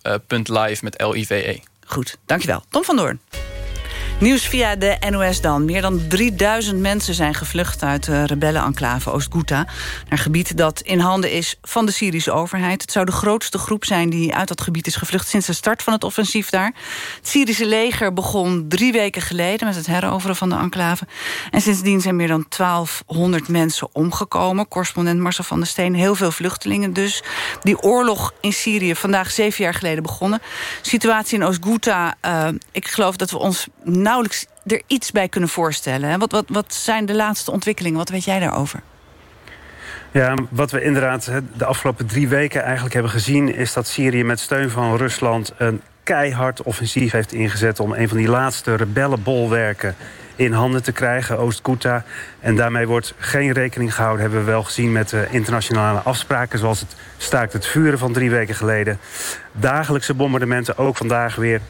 volario.live met L-I-V-E. Goed, dankjewel. Tom van Doorn. Nieuws via de NOS dan. Meer dan 3000 mensen zijn gevlucht uit de rebellenenclave Oost-Ghouta... naar gebied dat in handen is van de Syrische overheid. Het zou de grootste groep zijn die uit dat gebied is gevlucht... sinds de start van het offensief daar. Het Syrische leger begon drie weken geleden... met het heroveren van de enclave. En sindsdien zijn meer dan 1200 mensen omgekomen. Correspondent Marcel van der Steen, heel veel vluchtelingen dus. Die oorlog in Syrië, vandaag zeven jaar geleden begonnen. Situatie in Oost-Ghouta, uh, ik geloof dat we ons nauwelijks er iets bij kunnen voorstellen. Wat, wat, wat zijn de laatste ontwikkelingen? Wat weet jij daarover? Ja, wat we inderdaad de afgelopen drie weken eigenlijk hebben gezien... is dat Syrië met steun van Rusland een keihard offensief heeft ingezet... om een van die laatste rebellenbolwerken in handen te krijgen, Oost-Ghouta. En daarmee wordt geen rekening gehouden, hebben we wel gezien... met de internationale afspraken, zoals het staakt het vuren van drie weken geleden. Dagelijkse bombardementen, ook vandaag weer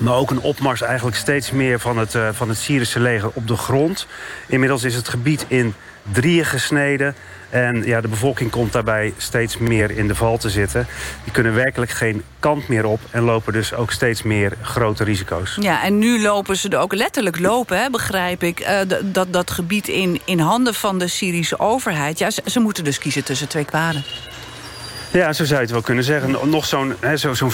maar ook een opmars eigenlijk steeds meer van het, uh, van het Syrische leger op de grond. Inmiddels is het gebied in drieën gesneden. En ja, de bevolking komt daarbij steeds meer in de val te zitten. Die kunnen werkelijk geen kant meer op... en lopen dus ook steeds meer grote risico's. Ja, en nu lopen ze er ook letterlijk lopen, hè, begrijp ik... Uh, dat, dat gebied in, in handen van de Syrische overheid. Ja, ze, ze moeten dus kiezen tussen twee kwaden. Ja, zo zou je het wel kunnen zeggen. Nog zo'n zo, zo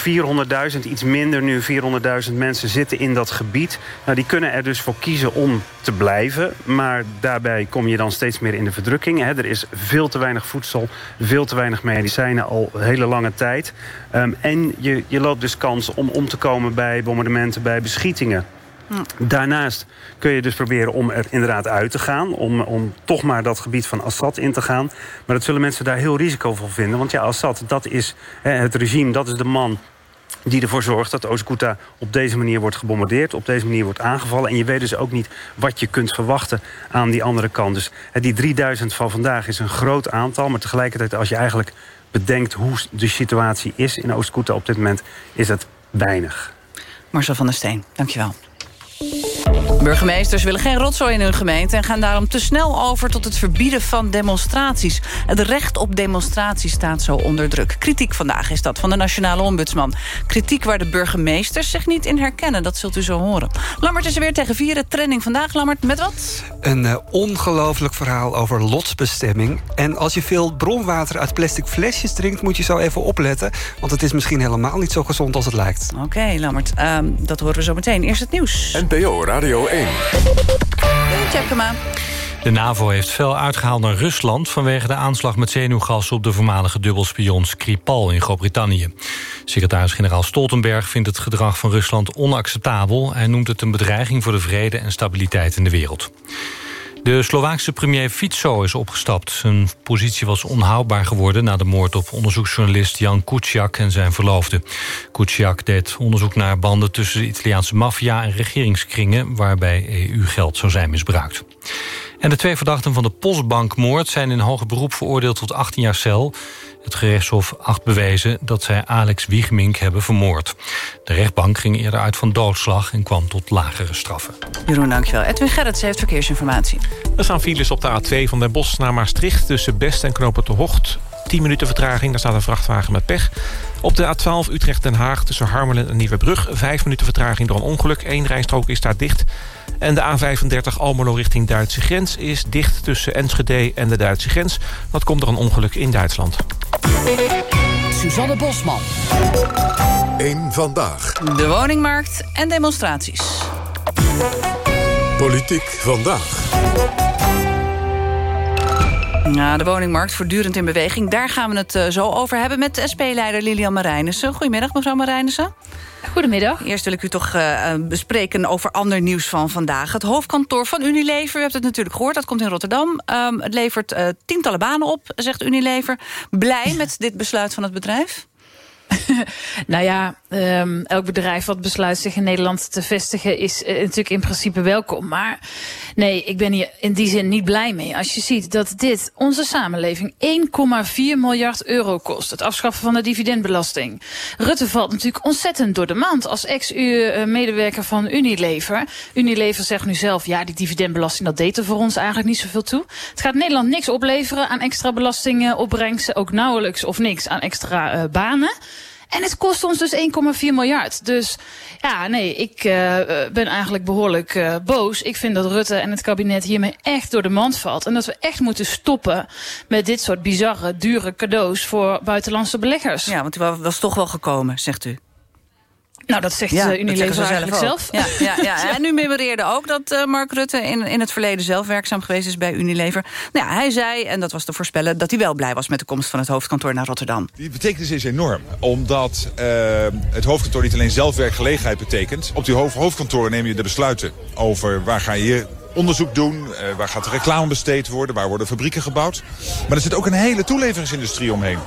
400.000, iets minder nu, 400.000 mensen zitten in dat gebied. Nou, die kunnen er dus voor kiezen om te blijven. Maar daarbij kom je dan steeds meer in de verdrukking. Hè. Er is veel te weinig voedsel, veel te weinig medicijnen al hele lange tijd. Um, en je, je loopt dus kans om om te komen bij bombardementen, bij beschietingen. Daarnaast kun je dus proberen om er inderdaad uit te gaan. Om, om toch maar dat gebied van Assad in te gaan. Maar dat zullen mensen daar heel risicovol vinden. Want ja, Assad, dat is hè, het regime, dat is de man die ervoor zorgt dat Oost-Ghouta op deze manier wordt gebombardeerd... op deze manier wordt aangevallen. En je weet dus ook niet wat je kunt verwachten aan die andere kant. Dus hè, die 3000 van vandaag is een groot aantal. Maar tegelijkertijd, als je eigenlijk bedenkt hoe de situatie is in Oost-Ghouta op dit moment... is het weinig. Marcel van der Steen, dankjewel. Thank you. Burgemeesters willen geen rotzooi in hun gemeente... en gaan daarom te snel over tot het verbieden van demonstraties. Het recht op demonstratie staat zo onder druk. Kritiek vandaag is dat van de Nationale Ombudsman. Kritiek waar de burgemeesters zich niet in herkennen. Dat zult u zo horen. Lammert is er weer tegen vieren. Trending vandaag. Lammert, met wat? Een uh, ongelooflijk verhaal over lotsbestemming. En als je veel bronwater uit plastic flesjes drinkt... moet je zo even opletten. Want het is misschien helemaal niet zo gezond als het lijkt. Oké, okay, Lammert. Um, dat horen we zo meteen. Eerst het nieuws. NPO Radio 1. Check hem aan. De NAVO heeft fel uitgehaald naar Rusland... vanwege de aanslag met zenuwgas op de voormalige dubbelspion Skripal in Groot-Brittannië. Secretaris-generaal Stoltenberg vindt het gedrag van Rusland onacceptabel. Hij noemt het een bedreiging voor de vrede en stabiliteit in de wereld. De Slovaakse premier Fico is opgestapt. Zijn positie was onhoudbaar geworden... na de moord op onderzoeksjournalist Jan Kuciak en zijn verloofde. Kuciak deed onderzoek naar banden tussen de Italiaanse maffia... en regeringskringen waarbij EU-geld zou zijn misbruikt. En de twee verdachten van de Postbankmoord... zijn in hoger beroep veroordeeld tot 18 jaar cel. Het gerechtshof acht bewezen dat zij Alex Wiegmink hebben vermoord. De rechtbank ging eerder uit van doodslag en kwam tot lagere straffen. Jeroen, dankjewel. Edwin Gerrits heeft verkeersinformatie. Er staan files op de A2 van Den Bosch naar Maastricht... tussen Best en Knopen te Hocht. 10 minuten vertraging, daar staat een vrachtwagen met pech. Op de A12 Utrecht-Den Haag tussen Harmelen en Nieuwebrug... 5 minuten vertraging door een ongeluk. Eén rijstrook is daar dicht. En de A35 Almelo richting Duitse grens is dicht tussen Enschede en de Duitse grens. Dat komt door een ongeluk in Duitsland. Suzanne Bosman. Eén vandaag. De woningmarkt en demonstraties. Politiek vandaag. Ja, de woningmarkt voortdurend in beweging. Daar gaan we het uh, zo over hebben met SP-leider Lilian Marijnissen. Goedemiddag, mevrouw Marijnissen. Goedemiddag. Eerst wil ik u toch uh, bespreken over ander nieuws van vandaag. Het hoofdkantoor van Unilever, u hebt het natuurlijk gehoord, dat komt in Rotterdam. Um, het levert uh, tientallen banen op, zegt Unilever. Blij met dit besluit van het bedrijf? nou ja, um, elk bedrijf wat besluit zich in Nederland te vestigen... is uh, natuurlijk in principe welkom. Maar nee, ik ben hier in die zin niet blij mee. Als je ziet dat dit onze samenleving 1,4 miljard euro kost. Het afschaffen van de dividendbelasting. Rutte valt natuurlijk ontzettend door de mand als ex-medewerker van Unilever. Unilever zegt nu zelf, ja, die dividendbelasting... dat deed er voor ons eigenlijk niet zoveel toe. Het gaat Nederland niks opleveren aan extra belastingopbrengsten. Ook nauwelijks of niks aan extra uh, banen. En het kost ons dus 1,4 miljard. Dus ja, nee, ik uh, ben eigenlijk behoorlijk uh, boos. Ik vind dat Rutte en het kabinet hiermee echt door de mand valt. En dat we echt moeten stoppen met dit soort bizarre, dure cadeaus voor buitenlandse beleggers. Ja, want u was toch wel gekomen, zegt u. Nou, dat zegt ja, Unilever dat eigenlijk zelf. Ja, ja, ja. En u memoreerde ook dat uh, Mark Rutte in, in het verleden zelf werkzaam geweest is bij Unilever. Nou, ja, hij zei, en dat was te voorspellen, dat hij wel blij was met de komst van het hoofdkantoor naar Rotterdam. Die betekenis is enorm, omdat uh, het hoofdkantoor niet alleen zelfwerkgelegenheid betekent. Op die hoofd hoofdkantoren neem je de besluiten over waar ga je onderzoek doen, uh, waar gaat de reclame besteed worden, waar worden fabrieken gebouwd. Maar er zit ook een hele toeleveringsindustrie omheen.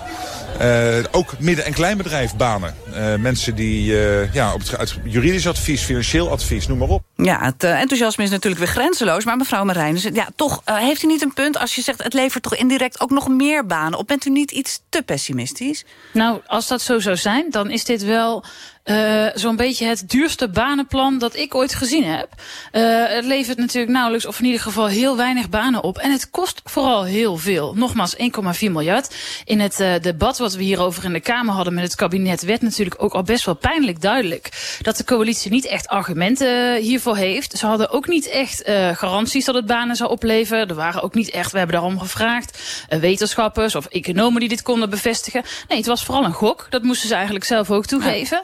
Uh, ook midden- en kleinbedrijfbanen. Uh, mensen die uh, ja, op het juridisch advies, financieel advies, noem maar op. Ja, het enthousiasme is natuurlijk weer grenzeloos. Maar mevrouw Marijnissen, ja, toch heeft u niet een punt... als je zegt het levert toch indirect ook nog meer banen op? Bent u niet iets te pessimistisch? Nou, als dat zo zou zijn, dan is dit wel... Uh, zo'n beetje het duurste banenplan dat ik ooit gezien heb. Uh, het levert natuurlijk nauwelijks, of in ieder geval heel weinig banen op. En het kost vooral heel veel. Nogmaals, 1,4 miljard. In het uh, debat wat we hierover in de Kamer hadden met het kabinet... werd natuurlijk ook al best wel pijnlijk duidelijk... dat de coalitie niet echt argumenten hiervoor heeft. Ze hadden ook niet echt garanties dat het banen zou opleveren. Er waren ook niet echt, we hebben daarom gevraagd... wetenschappers of economen die dit konden bevestigen. Nee, het was vooral een gok. Dat moesten ze eigenlijk zelf ook toegeven.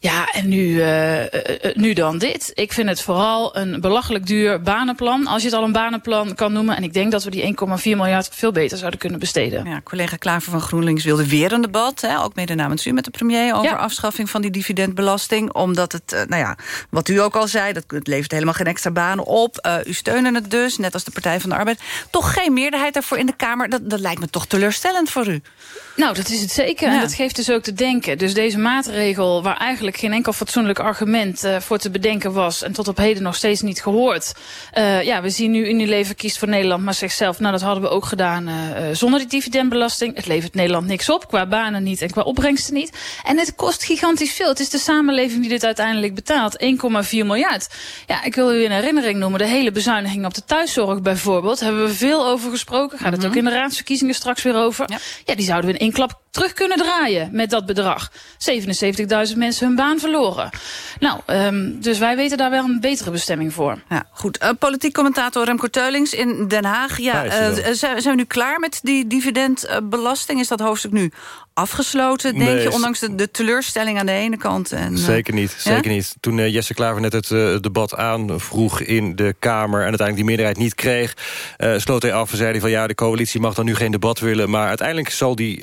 Ja, en nu, uh, uh, nu dan dit. Ik vind het vooral een belachelijk duur banenplan. Als je het al een banenplan kan noemen. En ik denk dat we die 1,4 miljard veel beter zouden kunnen besteden. Ja, collega Klaver van GroenLinks wilde weer een debat. Hè, ook mede namens u met de premier over ja. afschaffing van die dividendbelasting. Omdat het, uh, nou ja, wat u ook al zei, dat het levert helemaal geen extra banen op. Uh, u steunde het dus, net als de Partij van de Arbeid. Toch geen meerderheid daarvoor in de Kamer. Dat, dat lijkt me toch teleurstellend voor u. Nou, dat is het zeker. Ja. En dat geeft dus ook te denken. Dus deze maatregel, waar eigenlijk geen enkel fatsoenlijk argument uh, voor te bedenken was... en tot op heden nog steeds niet gehoord. Uh, ja, we zien nu Unilever kiest voor Nederland, maar zegt zelf... nou, dat hadden we ook gedaan uh, zonder die dividendbelasting. Het levert Nederland niks op, qua banen niet en qua opbrengsten niet. En het kost gigantisch veel. Het is de samenleving die dit uiteindelijk betaalt. 1,4 miljard. Ja, ik wil u een herinnering noemen. De hele bezuiniging op de thuiszorg bijvoorbeeld... hebben we veel over gesproken. Gaat het mm -hmm. ook in de raadsverkiezingen straks weer over. Ja, ja die zouden we in één klap terug kunnen draaien met dat bedrag. 77.000 mensen hun baan verloren. Nou, um, dus wij weten daar wel een betere bestemming voor. Ja, goed. Uh, politiek commentator Remco Teulings in Den Haag. Ja, uh, zijn we nu klaar met die dividendbelasting? Is dat hoofdstuk nu afgesloten, denk nee, je? Ondanks de, de, teleurstelling aan de ene kant. En, uh, zeker niet, zeker niet. Toen uh, Jesse Klaver net het uh, debat aanvroeg in de Kamer... en uiteindelijk die meerderheid niet kreeg... sloot hij af en zei hij van ja, de coalitie mag dan nu geen debat willen... maar uiteindelijk zal die,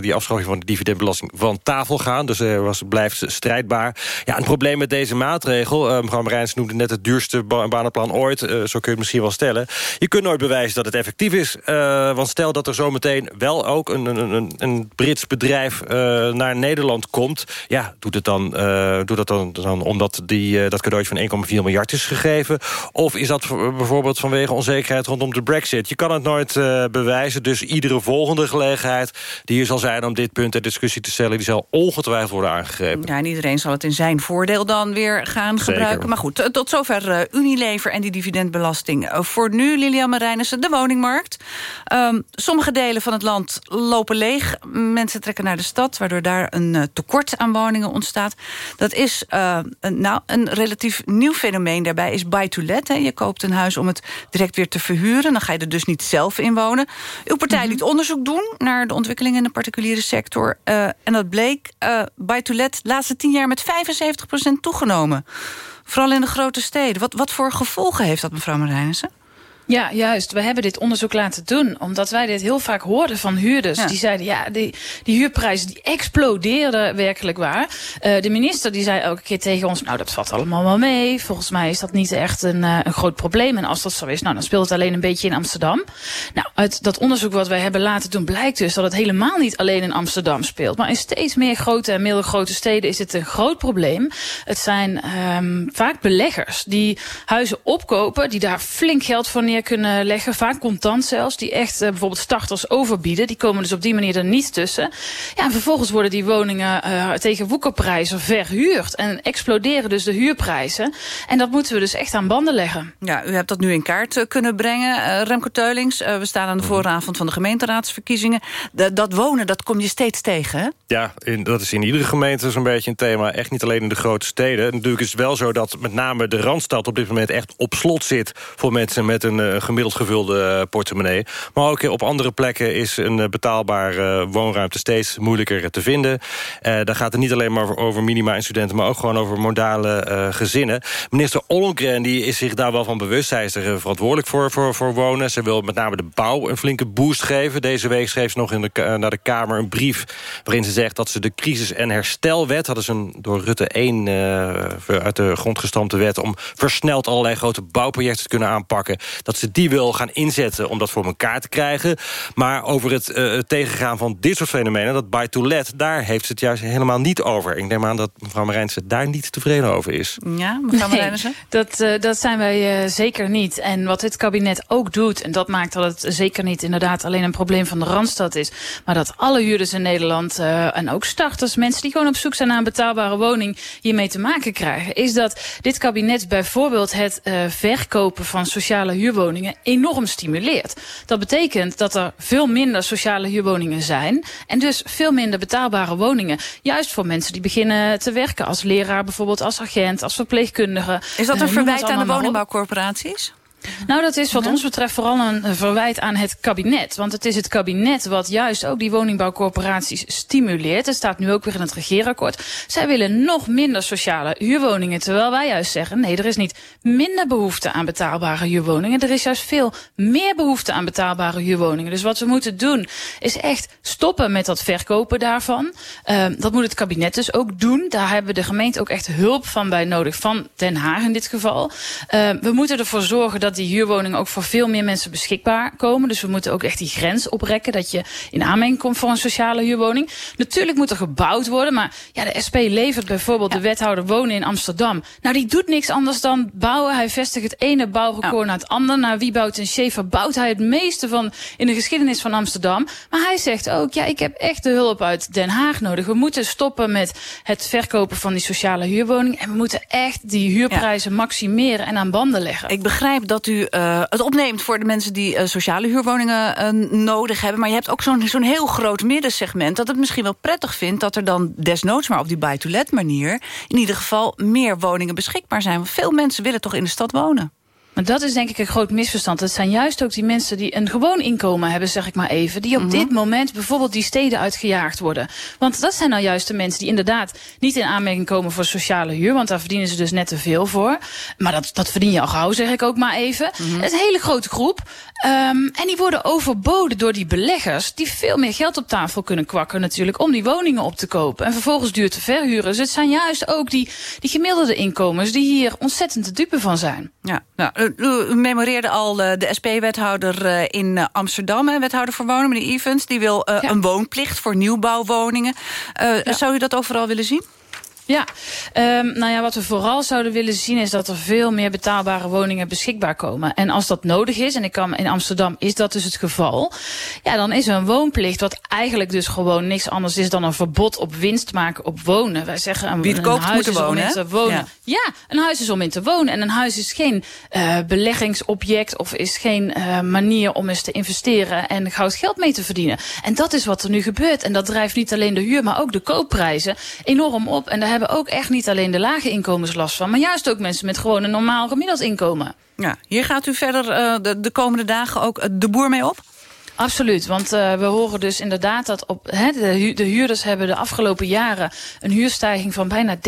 die afschaffing van de dividendbelasting van tafel gaan. Dus er was, blijft strijdbaar. Ja, een probleem met deze maatregel... mevrouw Marijns noemde net het duurste ba banenplan ooit. zo kun je het misschien wel stellen. Je kunt nooit bewijzen dat het effectief is. want stel dat er zometeen wel ook een, een, een, een Brits bedrijf uh, naar Nederland komt... ja, doet, het dan, uh, doet dat dan, dan omdat die, uh, dat cadeautje van 1,4 miljard is gegeven? Of is dat bijvoorbeeld vanwege onzekerheid rondom de brexit? Je kan het nooit bewijzen, dus iedere volgende gelegenheid... die hier zal zijn om dit punt ter discussie te stellen... die zal ongetwijfeld worden aangegrepen. Ja, en iedereen zal het in zijn voordeel dan weer gaan Zeker. gebruiken. Maar goed, tot zover Unilever en die dividendbelasting. voor nu, Lilian Marijnissen, de woningmarkt. Um, sommige delen van het land lopen leeg. Mensen trekken naar de stad... waardoor daar een uh, tekort aan woningen ontstaat. Dat is uh, een, nou, een relatief nieuw fenomeen daarbij is buy-to-let. Je koopt een huis om het direct weer te verhuren. Dan ga je er dus niet zelf in wonen. Uw partij Mhm. liet onderzoek doen naar de ontwikkelingen in de particuliere sector. Uh, en dat bleek uh, buy-to-let de laatste tien jaar met 75% toegenomen. Vooral in de grote steden. Wat, wat voor gevolgen heeft dat, mevrouw Marijnissen? Ja, juist. We hebben dit onderzoek laten doen. Omdat wij dit heel vaak hoorden van huurders. Ja. Die zeiden, ja, die, die huurprijzen die explodeerden werkelijk waar. Uh, de minister die zei elke keer tegen ons... nou, dat valt allemaal wel mee. Volgens mij is dat niet echt een, uh, een groot probleem. En als dat zo is, nou, dan speelt het alleen een beetje in Amsterdam. Nou, uit dat onderzoek wat wij hebben laten doen... blijkt dus dat het helemaal niet alleen in Amsterdam speelt. Maar in steeds meer grote en middelgrote steden is het een groot probleem. Het zijn um, vaak beleggers die huizen opkopen... die daar flink geld voor neer kunnen leggen. Vaak contant zelfs. Die echt uh, bijvoorbeeld starters overbieden. Die komen dus op die manier er niet tussen. Ja, en vervolgens worden die woningen uh, tegen woekerprijzen verhuurd. En exploderen dus de huurprijzen. En dat moeten we dus echt aan banden leggen. Ja, u hebt dat nu in kaart uh, kunnen brengen. Uh, Remco Teulings, we staan aan de vooravond van de gemeenteraadsverkiezingen. De, dat wonen, dat kom je steeds tegen, hè? Ja, dat is in iedere gemeente zo'n beetje een thema. Echt niet alleen in de grote steden. Natuurlijk is het wel zo dat met name de Randstad op dit moment echt op slot zit... voor mensen met een een gemiddeld gevulde portemonnee. Maar ook op andere plekken is een betaalbare woonruimte steeds moeilijker te vinden. Daar gaat het niet alleen maar over minima en studenten... maar ook gewoon over modale gezinnen. Minister Ollongren die is zich daar wel van bewust. Zij is er verantwoordelijk voor, voor, voor wonen. Ze wil met name de bouw een flinke boost geven. Deze week schreef ze nog in de, naar de Kamer een brief... waarin ze zegt dat ze de crisis- en herstelwet... hadden ze een door Rutte 1 uit de grond gestampte wet... om versneld allerlei grote bouwprojecten te kunnen aanpakken... dat ze die wil gaan inzetten om dat voor elkaar te krijgen. Maar over het uh, tegengaan van dit soort fenomenen, dat buy-to-let... daar heeft ze het juist helemaal niet over. Ik neem aan dat mevrouw Marijnissen daar niet tevreden over is. Ja, mevrouw? Nee, dat, uh, dat zijn wij uh, zeker niet. En wat dit kabinet ook doet... en dat maakt dat het zeker niet inderdaad alleen een probleem van de Randstad is... maar dat alle huurders in Nederland uh, en ook starters... mensen die gewoon op zoek zijn naar een betaalbare woning... hiermee te maken krijgen... is dat dit kabinet bijvoorbeeld het uh, verkopen van sociale huurwoningen enorm stimuleert. Dat betekent dat er veel minder sociale huurwoningen zijn... en dus veel minder betaalbare woningen. Juist voor mensen die beginnen te werken als leraar bijvoorbeeld... als agent, als verpleegkundige. Is dat een uh, verwijt aan de woningbouwcorporaties? Nou, dat is wat ons betreft vooral een verwijt aan het kabinet. Want het is het kabinet wat juist ook die woningbouwcorporaties stimuleert. Het staat nu ook weer in het regeerakkoord. Zij willen nog minder sociale huurwoningen. Terwijl wij juist zeggen, nee, er is niet minder behoefte aan betaalbare huurwoningen. Er is juist veel meer behoefte aan betaalbare huurwoningen. Dus wat we moeten doen, is echt stoppen met dat verkopen daarvan. Uh, dat moet het kabinet dus ook doen. Daar hebben de gemeente ook echt hulp van bij nodig. Van Den Haag in dit geval. Uh, we moeten ervoor zorgen dat die huurwoningen ook voor veel meer mensen beschikbaar komen. Dus we moeten ook echt die grens oprekken dat je in aanmerking komt voor een sociale huurwoning. Natuurlijk moet er gebouwd worden, maar ja, de SP levert bijvoorbeeld ja. de wethouder wonen in Amsterdam. Nou, die doet niks anders dan bouwen. Hij vestigt het ene bouwrecord ja. naar het andere. Naar wie bouwt en Schaefer bouwt hij het meeste van in de geschiedenis van Amsterdam. Maar hij zegt ook, ja, ik heb echt de hulp uit Den Haag nodig. We moeten stoppen met het verkopen van die sociale huurwoning. En we moeten echt die huurprijzen ja. maximeren en aan banden leggen. Ik begrijp dat u uh, het opneemt voor de mensen die uh, sociale huurwoningen uh, nodig hebben. Maar je hebt ook zo'n zo'n heel groot middensegment... dat het misschien wel prettig vindt dat er dan desnoods maar op die buy-to-let manier... in ieder geval meer woningen beschikbaar zijn. Want veel mensen willen toch in de stad wonen. Maar dat is denk ik een groot misverstand. Het zijn juist ook die mensen die een gewoon inkomen hebben, zeg ik maar even. Die op mm -hmm. dit moment bijvoorbeeld die steden uitgejaagd worden. Want dat zijn nou juist de mensen die inderdaad niet in aanmerking komen voor sociale huur. Want daar verdienen ze dus net te veel voor. Maar dat, dat verdien je al gauw, zeg ik ook maar even. Mm -hmm. Het is een hele grote groep. Um, en die worden overboden door die beleggers. Die veel meer geld op tafel kunnen kwakken natuurlijk. Om die woningen op te kopen. En vervolgens duur te verhuren. Dus het zijn juist ook die, die gemiddelde inkomens die hier ontzettend te dupe van zijn. Ja, nou, u memoreerde al de SP-wethouder in Amsterdam, wethouder voor wonen, meneer Evans. Die wil ja. een woonplicht voor nieuwbouwwoningen. Ja. Zou u dat overal willen zien? Ja, um, nou ja, wat we vooral zouden willen zien is dat er veel meer betaalbare woningen beschikbaar komen. En als dat nodig is, en ik kan, in Amsterdam is dat dus het geval, ja, dan is er een woonplicht wat eigenlijk dus gewoon niks anders is dan een verbod op winst maken op wonen. Wij zeggen een, Wie het een koopt, huis is om wonen, in hè? te wonen. Ja. Ja. een huis is om in te wonen. En een huis is geen uh, beleggingsobject of is geen uh, manier om eens te investeren en goud geld mee te verdienen. En dat is wat er nu gebeurt. En dat drijft niet alleen de huur, maar ook de koopprijzen enorm op. En daar hebben ook echt niet alleen de lage inkomens last van, maar juist ook mensen met gewoon een normaal gemiddeld inkomen. Ja, hier gaat u verder uh, de, de komende dagen ook de boer mee op? Absoluut, want uh, we horen dus inderdaad dat op, de, de huurders hebben de afgelopen jaren een huurstijging van bijna 30%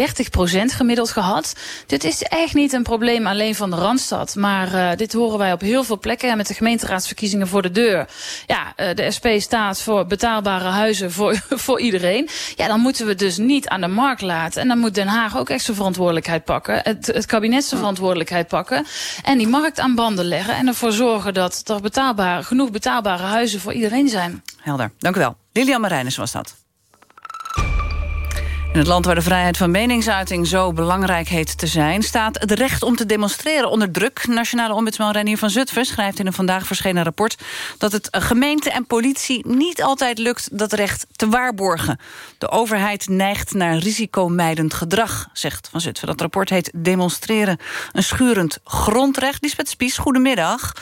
gemiddeld gehad. Dit is echt niet een probleem alleen van de Randstad, maar uh, dit horen wij op heel veel plekken met de gemeenteraadsverkiezingen voor de deur. Ja, uh, de SP staat voor betaalbare huizen voor, voor iedereen. Ja, dan moeten we dus niet aan de markt laten. En dan moet Den Haag ook echt zijn verantwoordelijkheid pakken. Het, het kabinet zijn verantwoordelijkheid pakken. En die markt aan banden leggen en ervoor zorgen dat er betaalbare, genoeg betaalbare huizen voor iedereen zijn. Helder, dank u wel. Lilian Marijnis was dat. In het land waar de vrijheid van meningsuiting zo belangrijk heet te zijn... staat het recht om te demonstreren onder druk. Nationale ombudsman Renier van Zutphen schrijft in een vandaag verschenen rapport... dat het gemeente en politie niet altijd lukt dat recht te waarborgen. De overheid neigt naar risicomijdend gedrag, zegt Van Zutphen. Dat rapport heet Demonstreren, een schurend grondrecht. Lisbeth Spies, goedemiddag.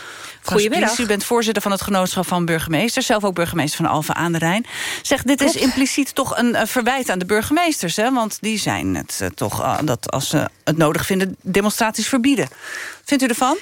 Goedemiddag. U bent voorzitter van het genootschap van burgemeesters... zelf ook burgemeester van Alphen aan de Rijn. Zegt, dit is impliciet toch een uh, verwijt aan de burgemeesters, hè? Want die zijn het uh, toch, uh, dat als ze het nodig vinden... demonstraties verbieden. Vindt u ervan?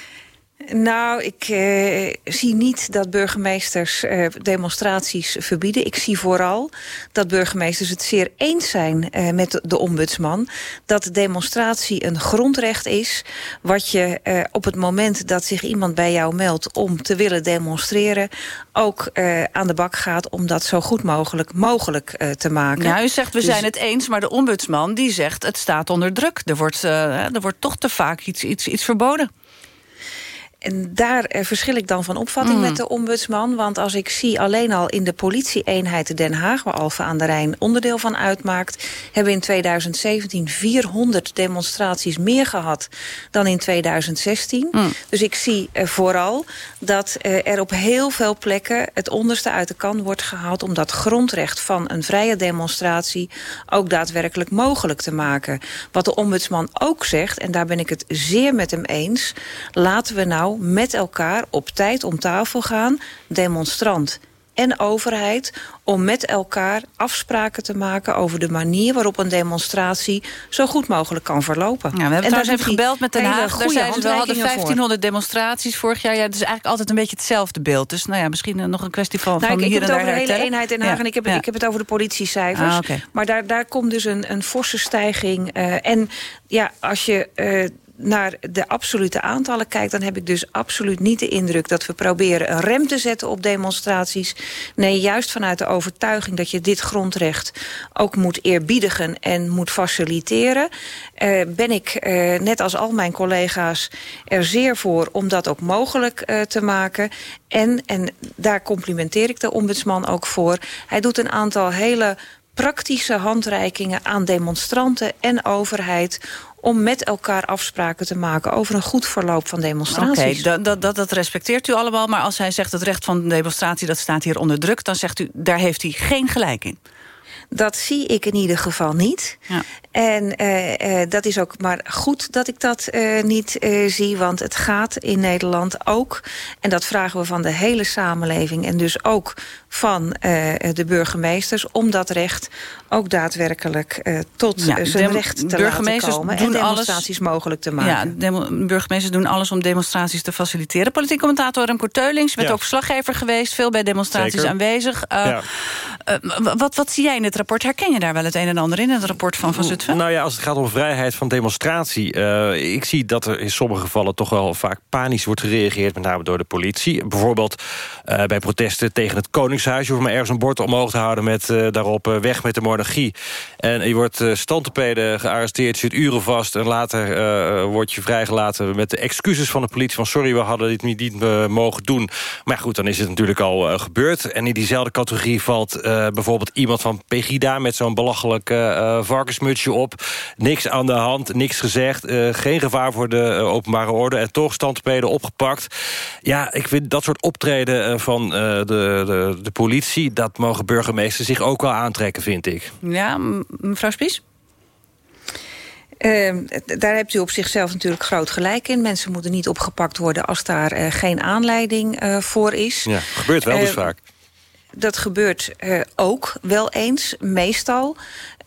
Nou, ik uh, zie niet dat burgemeesters uh, demonstraties verbieden. Ik zie vooral dat burgemeesters het zeer eens zijn uh, met de ombudsman... dat de demonstratie een grondrecht is... wat je op het moment dat zich iemand bij jou meldt om te willen demonstreren... ook aan de bak gaat om dat zo goed mogelijk mogelijk te maken. Ja, u zegt we dus... zijn het eens, maar de ombudsman die zegt... het staat onder druk. Er wordt, er wordt toch te vaak iets, iets, iets verboden. En daar eh, verschil ik dan van opvatting mm. met de ombudsman. Want als ik zie alleen al in de politieeenheid Den Haag... waar Alphen aan de Rijn onderdeel van uitmaakt... hebben we in 2017 400 demonstraties meer gehad dan in 2016. Mm. Dus ik zie uh, vooral dat uh, er op heel veel plekken... het onderste uit de kan wordt gehaald... om dat grondrecht van een vrije demonstratie... ook daadwerkelijk mogelijk te maken. Wat de ombudsman ook zegt, en daar ben ik het zeer met hem eens... laten we nou met elkaar op tijd om tafel gaan, demonstrant en overheid... om met elkaar afspraken te maken over de manier... waarop een demonstratie zo goed mogelijk kan verlopen. Ja, we hebben trouwens even gebeld met Den Haag. Daar we hadden 1500 voor. demonstraties vorig jaar. Ja, het is eigenlijk altijd een beetje hetzelfde beeld. Dus nou ja, misschien nog een kwestie van, nou, van ik, hier ik en heb het over de hele hertellen. eenheid Den Haag... Ja. en ik heb, ja. ik heb het over de politiecijfers. Ah, okay. Maar daar, daar komt dus een, een forse stijging. Uh, en ja, als je... Uh, naar de absolute aantallen kijkt... dan heb ik dus absoluut niet de indruk dat we proberen een rem te zetten op demonstraties. Nee, juist vanuit de overtuiging dat je dit grondrecht ook moet eerbiedigen en moet faciliteren... Uh, ben ik, uh, net als al mijn collega's, er zeer voor om dat ook mogelijk uh, te maken. En, en daar complimenteer ik de ombudsman ook voor. Hij doet een aantal hele praktische handreikingen aan demonstranten en overheid om met elkaar afspraken te maken over een goed verloop van demonstraties. Oké, okay, dat, dat, dat respecteert u allemaal. Maar als hij zegt het recht van demonstratie dat staat hier onder druk... dan zegt u, daar heeft hij geen gelijk in. Dat zie ik in ieder geval niet. Ja. En uh, uh, dat is ook maar goed dat ik dat uh, niet zie. Want het gaat in Nederland ook... en dat vragen we van de hele samenleving... en dus ook van de burgemeesters... om dat recht ook daadwerkelijk tot ja, zijn recht te laten komen... en demonstraties alles, mogelijk te maken. Ja, burgemeesters doen alles om demonstraties te faciliteren. Politiek commentator Remco Teulings, bent ja. ook verslaggever geweest... veel bij demonstraties Zeker. aanwezig. Ja. wat, wat zie jij in het rapport? Herken je daar wel het een en ander in, het rapport van Van Zutphen? Nou ja, als het gaat om vrijheid van demonstratie... Uh, ik zie dat er in sommige gevallen toch wel vaak panisch wordt gereageerd... met name door de politie. Bijvoorbeeld uh, bij protesten tegen het Koningshuis. Je hoeft maar ergens een bord omhoog te houden met uh, daarop weg met de monarchie. En je wordt standtepeden gearresteerd, zit uren vast... en later word je vrijgelaten met de excuses van de politie... van sorry, we hadden dit niet, mogen doen. Maar goed, dan is het natuurlijk al gebeurd. En in diezelfde categorie valt bijvoorbeeld iemand van PG Brigida... met zo'n belachelijk varkensmutsje op. Niks aan de hand, niks gezegd. geen gevaar voor de openbare orde. En toch standspelen opgepakt. Ja, ik vind dat soort optreden van de, de, de politie... dat mogen burgemeesters zich ook wel aantrekken, vind ik. Ja, mevrouw Spies? Uh, daar hebt u op zichzelf natuurlijk groot gelijk in. Mensen moeten niet opgepakt worden als daar uh, geen aanleiding uh, voor is. Ja, gebeurt wel dus vaak. Dat gebeurt ook wel eens, meestal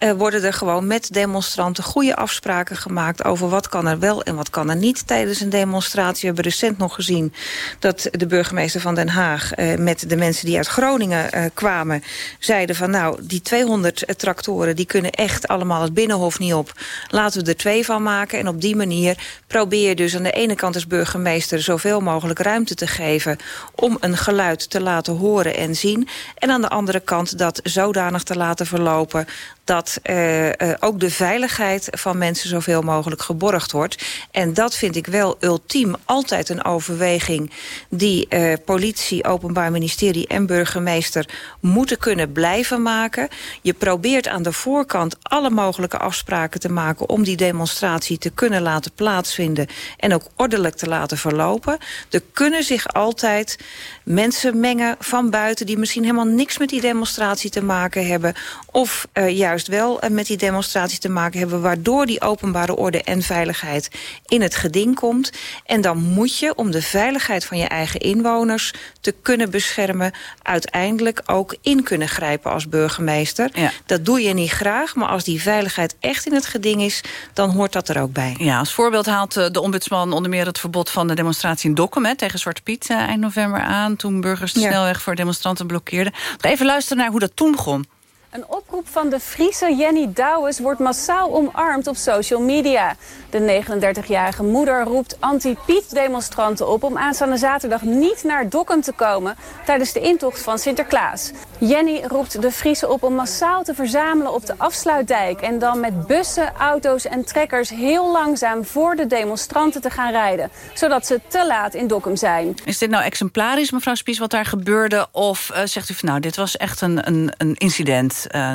uh, worden er gewoon met demonstranten goede afspraken gemaakt... over wat kan er wel en wat kan er niet tijdens een demonstratie. We hebben recent nog gezien dat de burgemeester van Den Haag... Uh, met de mensen die uit Groningen uh, kwamen, zeiden van... nou, die 200 tractoren die kunnen echt allemaal het Binnenhof niet op. Laten we er twee van maken. En op die manier probeer je dus aan de ene kant als burgemeester... zoveel mogelijk ruimte te geven om een geluid te laten horen en zien. En aan de andere kant dat zodanig te laten verlopen dat uh, uh, ook de veiligheid van mensen zoveel mogelijk geborgd wordt. En dat vind ik wel ultiem altijd een overweging... die uh, politie, openbaar ministerie en burgemeester moeten kunnen blijven maken. Je probeert aan de voorkant alle mogelijke afspraken te maken... om die demonstratie te kunnen laten plaatsvinden... en ook ordelijk te laten verlopen. Er kunnen zich altijd mensen mengen van buiten... die misschien helemaal niks met die demonstratie te maken hebben... of juist wel uh, met die demonstratie te maken hebben... waardoor die openbare orde en veiligheid in het geding komt. En dan moet je, om de veiligheid van je eigen inwoners te kunnen beschermen... uiteindelijk ook in kunnen grijpen als burgemeester. Ja. Dat doe je niet graag, maar als die veiligheid echt in het geding is... dan hoort dat er ook bij. Ja, als voorbeeld haalt uh, de ombudsman onder meer het verbod van de demonstratie in Dokkum... Hè, tegen Zwarte Piet eind november aan toen burgers de ja. snelweg voor demonstranten blokkeerden. Even luisteren naar hoe dat toen begon. Een oproep van de Friese Jenny Douwes wordt massaal omarmd op social media. De 39-jarige moeder roept anti-Piet-demonstranten op... om aanstaande zaterdag niet naar Dokkum te komen tijdens de intocht van Sinterklaas. Jenny roept de Friese op om massaal te verzamelen op de afsluitdijk... en dan met bussen, auto's en trekkers heel langzaam voor de demonstranten te gaan rijden. Zodat ze te laat in Dokkum zijn. Is dit nou exemplarisch, mevrouw Spies, wat daar gebeurde? Of uh, zegt u van nou, dit was echt een, een, een incident... Uh,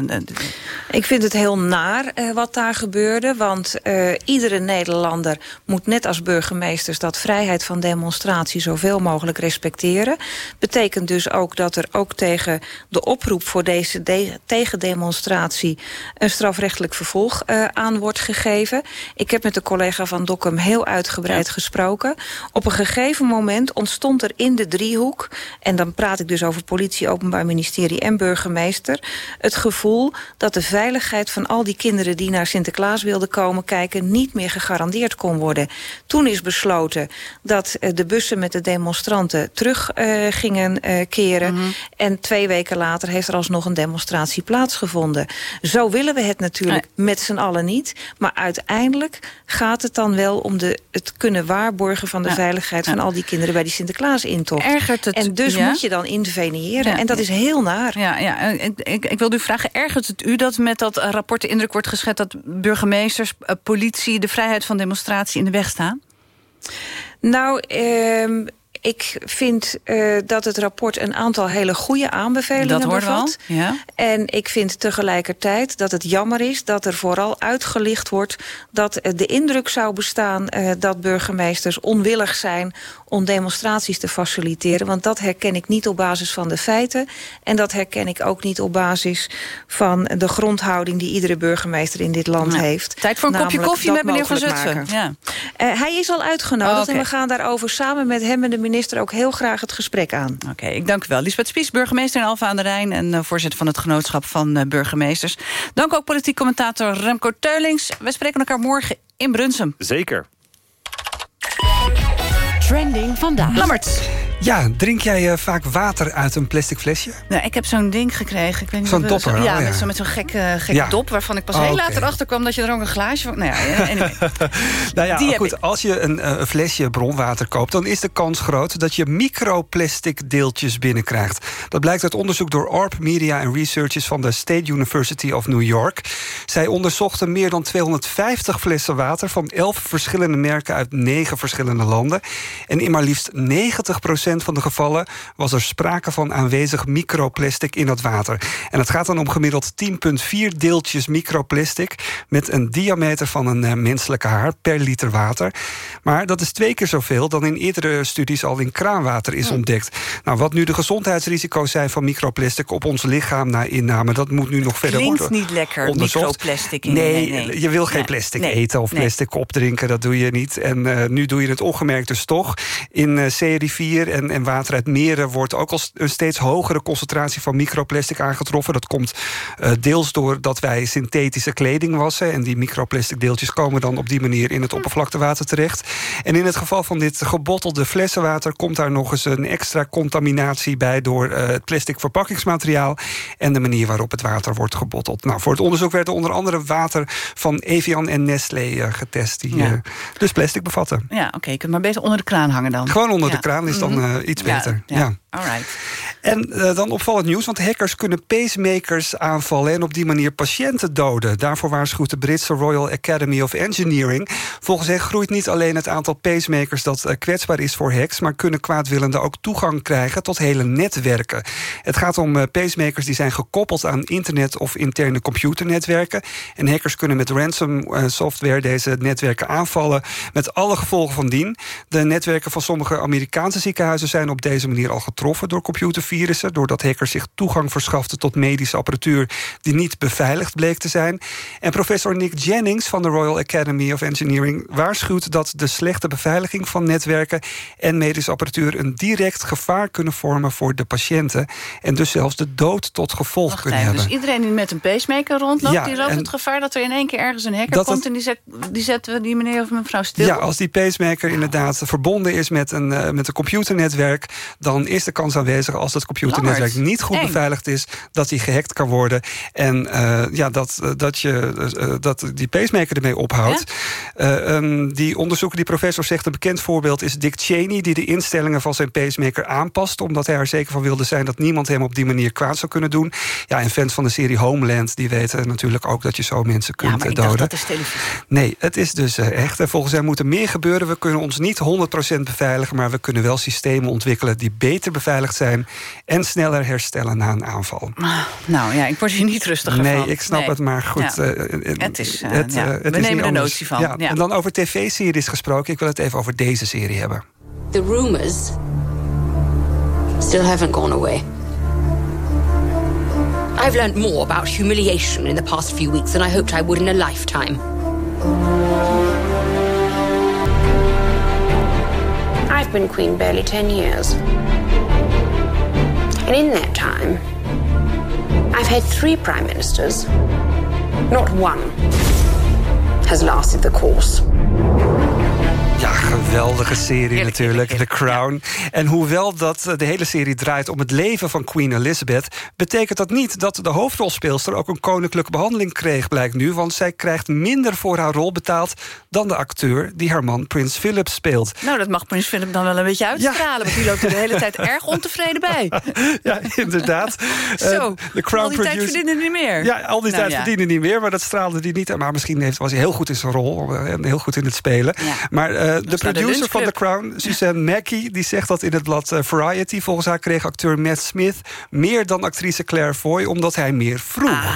ik vind het heel naar uh, wat daar gebeurde. Want uh, iedere Nederlander moet net als burgemeesters... dat vrijheid van demonstratie zoveel mogelijk respecteren. Betekent dus ook dat er ook tegen de oproep voor deze de tegendemonstratie... een strafrechtelijk vervolg aan wordt gegeven. Ik heb met de collega van Dokkum heel uitgebreid ja. gesproken. Op een gegeven moment ontstond er in de driehoek... en dan praat ik dus over politie, openbaar ministerie en burgemeester... het gevoel dat de veiligheid van al die kinderen... die naar Sinterklaas wilden komen kijken... niet meer gegarandeerd kon worden. Toen is besloten dat uh, de bussen met de demonstranten... terug uh, gingen uh, keren. Mm -hmm. En twee weken later heeft er alsnog een demonstratie plaatsgevonden. Zo willen we het natuurlijk nee. met z'n allen niet. Maar uiteindelijk gaat het dan wel om de, het kunnen waarborgen... van de ja. veiligheid van al die kinderen bij die Sinterklaas-intocht. Ergert het, en dus ja? moet je dan interveneren. En dat is heel naar. Ja, ja. Ik, ik, ik wil u vragen, ergert het u dat met dat rapport de indruk wordt geschet... dat burgemeesters, politie, de vrijheid van demonstratie in de weg staan? Nou, um, ik vind uh, dat het rapport een aantal hele goede aanbevelingen dat bevat. Ja. En ik vind tegelijkertijd dat het jammer is dat er vooral uitgelicht wordt... dat de indruk zou bestaan uh, dat burgemeesters onwillig zijn om demonstraties te faciliteren. Want dat herken ik niet op basis van de feiten. En dat herken ik ook niet op basis van de grondhouding... die iedere burgemeester in dit land ja. heeft. Tijd voor een kopje koffie met meneer Van Zutphen. Ja. Uh, hij is al uitgenodigd oh, okay. en we gaan daarover samen met hem en de minister... ook heel graag het gesprek aan. Oké, okay, ik dank u wel. Lisbeth Spies, burgemeester in Alfa aan de Rijn... en uh, voorzitter van het Genootschap van uh, Burgemeesters. Dank ook politiek commentator Remco Teulings. We spreken elkaar morgen in Brunsum. Zeker. Trending vandaag. Lammert. Ja, drink jij uh, vaak water uit een plastic flesje? Nou, ik heb zo'n ding gekregen. Zo'n dopper? Zo, ja, oh, ja. Met zo'n zo gekke, gekke ja. dop... waarvan ik pas oh, heel okay. later achter kwam dat je er ook een glaasje van... Nou ja, anyway. nou ja, goed, ik. als je een, uh, een, flesje bronwater koopt... dan is de kans groot dat je microplastic deeltjes binnenkrijgt. Dat blijkt uit onderzoek door Orb Media and Researchers... van de State University of New York. Zij onderzochten meer dan 250 flessen water... van 11 verschillende merken uit 9 verschillende landen. En in maar liefst 90 van de gevallen... was er sprake van aanwezig microplastic in het water. En het gaat dan om gemiddeld 10,4 deeltjes microplastic... met een diameter van een uh, menselijke haar per liter water. Maar dat is twee keer zoveel dan in eerdere studies al in kraanwater is ontdekt. Nou, wat nu de gezondheidsrisico's zijn van microplastic op ons lichaam na inname, dat moet nu nog verder Klinkt worden niet lekker, onderzocht. microplastic. In, Nee, nee, nee. je wil geen Nee, plastic nee, eten of plastic opdrinken, dat doe je niet. En eh, nu doe je het ongemerkt dus toch. In eh, zeerivier en, en water uit meren wordt ook al een steeds hogere concentratie van microplastic aangetroffen. Dat komt eh, deels doordat wij synthetische kleding wassen. En die microplastic deeltjes komen dan op die manier in het Hm. oppervlaktewater terecht. En in het geval van dit gebottelde flessenwater komt daar nog eens een extra contaminatie bij door eh, het plastic verpakkingsmateriaal en de manier waarop het water wordt gebotteld. Nou, voor het onderzoek werd onder andere water van Evian en Nestlé eh, getest, die Ja. dus plastic bevatten. Ja, oké, je kunt maar beter onder de kraan hangen dan. Gewoon onder Ja. de kraan is dan Mhm. Iets Ja, beter. Ja, Ja. alright. En eh, dan opvallend nieuws, want hackers kunnen pacemakers aanvallen... en op die manier patiënten doden. Daarvoor waarschuwt de Britse Royal Academy of Engineering. Volgens hen groeit niet alleen het aantal pacemakers... dat eh, kwetsbaar is voor hacks... maar kunnen kwaadwillenden ook toegang krijgen tot hele netwerken. Het gaat om eh, pacemakers die zijn gekoppeld aan internet... of interne computernetwerken. En hackers kunnen met ransom eh, software deze netwerken aanvallen... met alle gevolgen van dien. De netwerken van sommige Amerikaanse ziekenhuizen... zijn op deze manier al getroffen door computervirussen... doordat hackers zich toegang verschaften tot medische apparatuur... die niet beveiligd bleek te zijn. En professor Nick Jennings van de Royal Academy of Engineering... waarschuwt dat de slechte beveiliging van netwerken... en medische apparatuur een direct gevaar kunnen vormen voor de patiënten... en dus zelfs de dood tot gevolg Wacht kunnen hebben. dus iedereen die met een pacemaker rondloopt... Ja, die loopt het gevaar dat er in één keer ergens een hacker komt... het- en die, zet, die zetten we die meneer of mevrouw stil. Ja, als die pacemaker inderdaad verbonden is met een, eh, met een computernetwerk... dan is de kans aanwezig als dat computernetwerk Lammert. niet goed Eng. beveiligd is... dat die gehackt kan worden. En eh, ja, dat, eh, dat, je, eh, dat die pacemaker ermee ophoudt. Eh, ehm, die onderzoeker, die professor zegt... een bekend voorbeeld is Dick Cheney... die de instellingen van zijn pacemaker aanpast... omdat hij er zeker van wilde zijn dat niemand hem op die manier kwaad zou kunnen doen. Ja, en fans van de serie Homeland... die weten natuurlijk ook dat je zo mensen kunt ja, maar ik dacht doden. dat is televisie. Nee, het is dus echt. En volgens hem moet er meer gebeuren. We kunnen ons niet 100% beveiligen... maar we kunnen wel systemen ontwikkelen die beter beveiligd zijn... en sneller herstellen na een aanval. Nou ja, ik word hier niet rustiger nee, van. ik snap Nee. het, maar goed. Ja. eh, eh, Het is, eh, het, ja, eh, we het is nemen er notie van. Ja, Ja. En dan over tv-series gesproken. Ik wil het even over deze serie hebben. The rumors still haven't gone away. I've learned more about humiliation in the past few weeks than I hoped I would in a lifetime. Been queen barely 10 years. And in that time, I've had three prime ministers. Not one has lasted the course. Ja, geweldige serie natuurlijk, The Crown. En hoewel dat eh, de hele serie draait om het leven van Queen Elizabeth... betekent dat niet dat de hoofdrolspeelster ook een koninklijke behandeling kreeg, blijkt nu. Want zij krijgt minder voor haar rol betaald dan de acteur die haar man Prins Philip speelt. Nou, dat mag Prins Philip dan wel een beetje uitstralen... want die loopt er de hele tijd erg ontevreden bij. ja, inderdaad. Zo, Eh, de Crown al die tijd verdienen niet meer. Ja, al die Nou, tijd ja. verdiende niet meer, maar dat straalde hij niet. Maar misschien heeft, was hij heel goed in zijn rol eh, en heel goed in het spelen. Maar de naar de producer van The. Crown, Suzanne Mackie... die zegt dat in het blad eh, Variety. Volgens haar kreeg acteur Matt Smith meer dan actrice Claire Foy... omdat hij meer vroeg.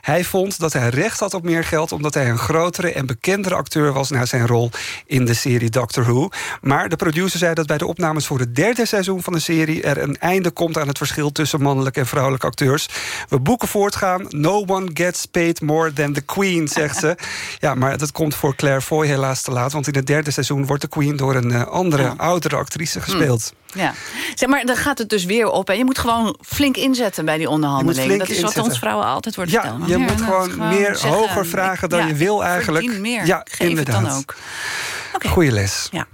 Hij vond dat hij recht had op meer geld... omdat hij een grotere en bekendere acteur was... na zijn rol in de serie Doctor Who. Maar de producer zei dat bij de opnames voor het derde seizoen van de serie... er een einde komt aan het verschil tussen mannelijke en vrouwelijke acteurs. We boeken voortgaan. No one gets paid more than the Queen, zegt ze. Ja, maar dat komt voor Claire Foy helaas te laat... want in het derde seizoen wordt de Queen door een eh, andere, oudere actrice gespeeld. Ja. Zeg maar, dan gaat het dus weer op. En je moet gewoon flink inzetten bij die onderhandelingen. Dat is wat inzetten. ons vrouwen altijd wordt Ja, verteld. je Ja, moet gewoon gewoon meer zeggen, hoger vragen dan je wil eigenlijk. meer. Ja, Geef inderdaad. het dan ook. Goeie les. Ja.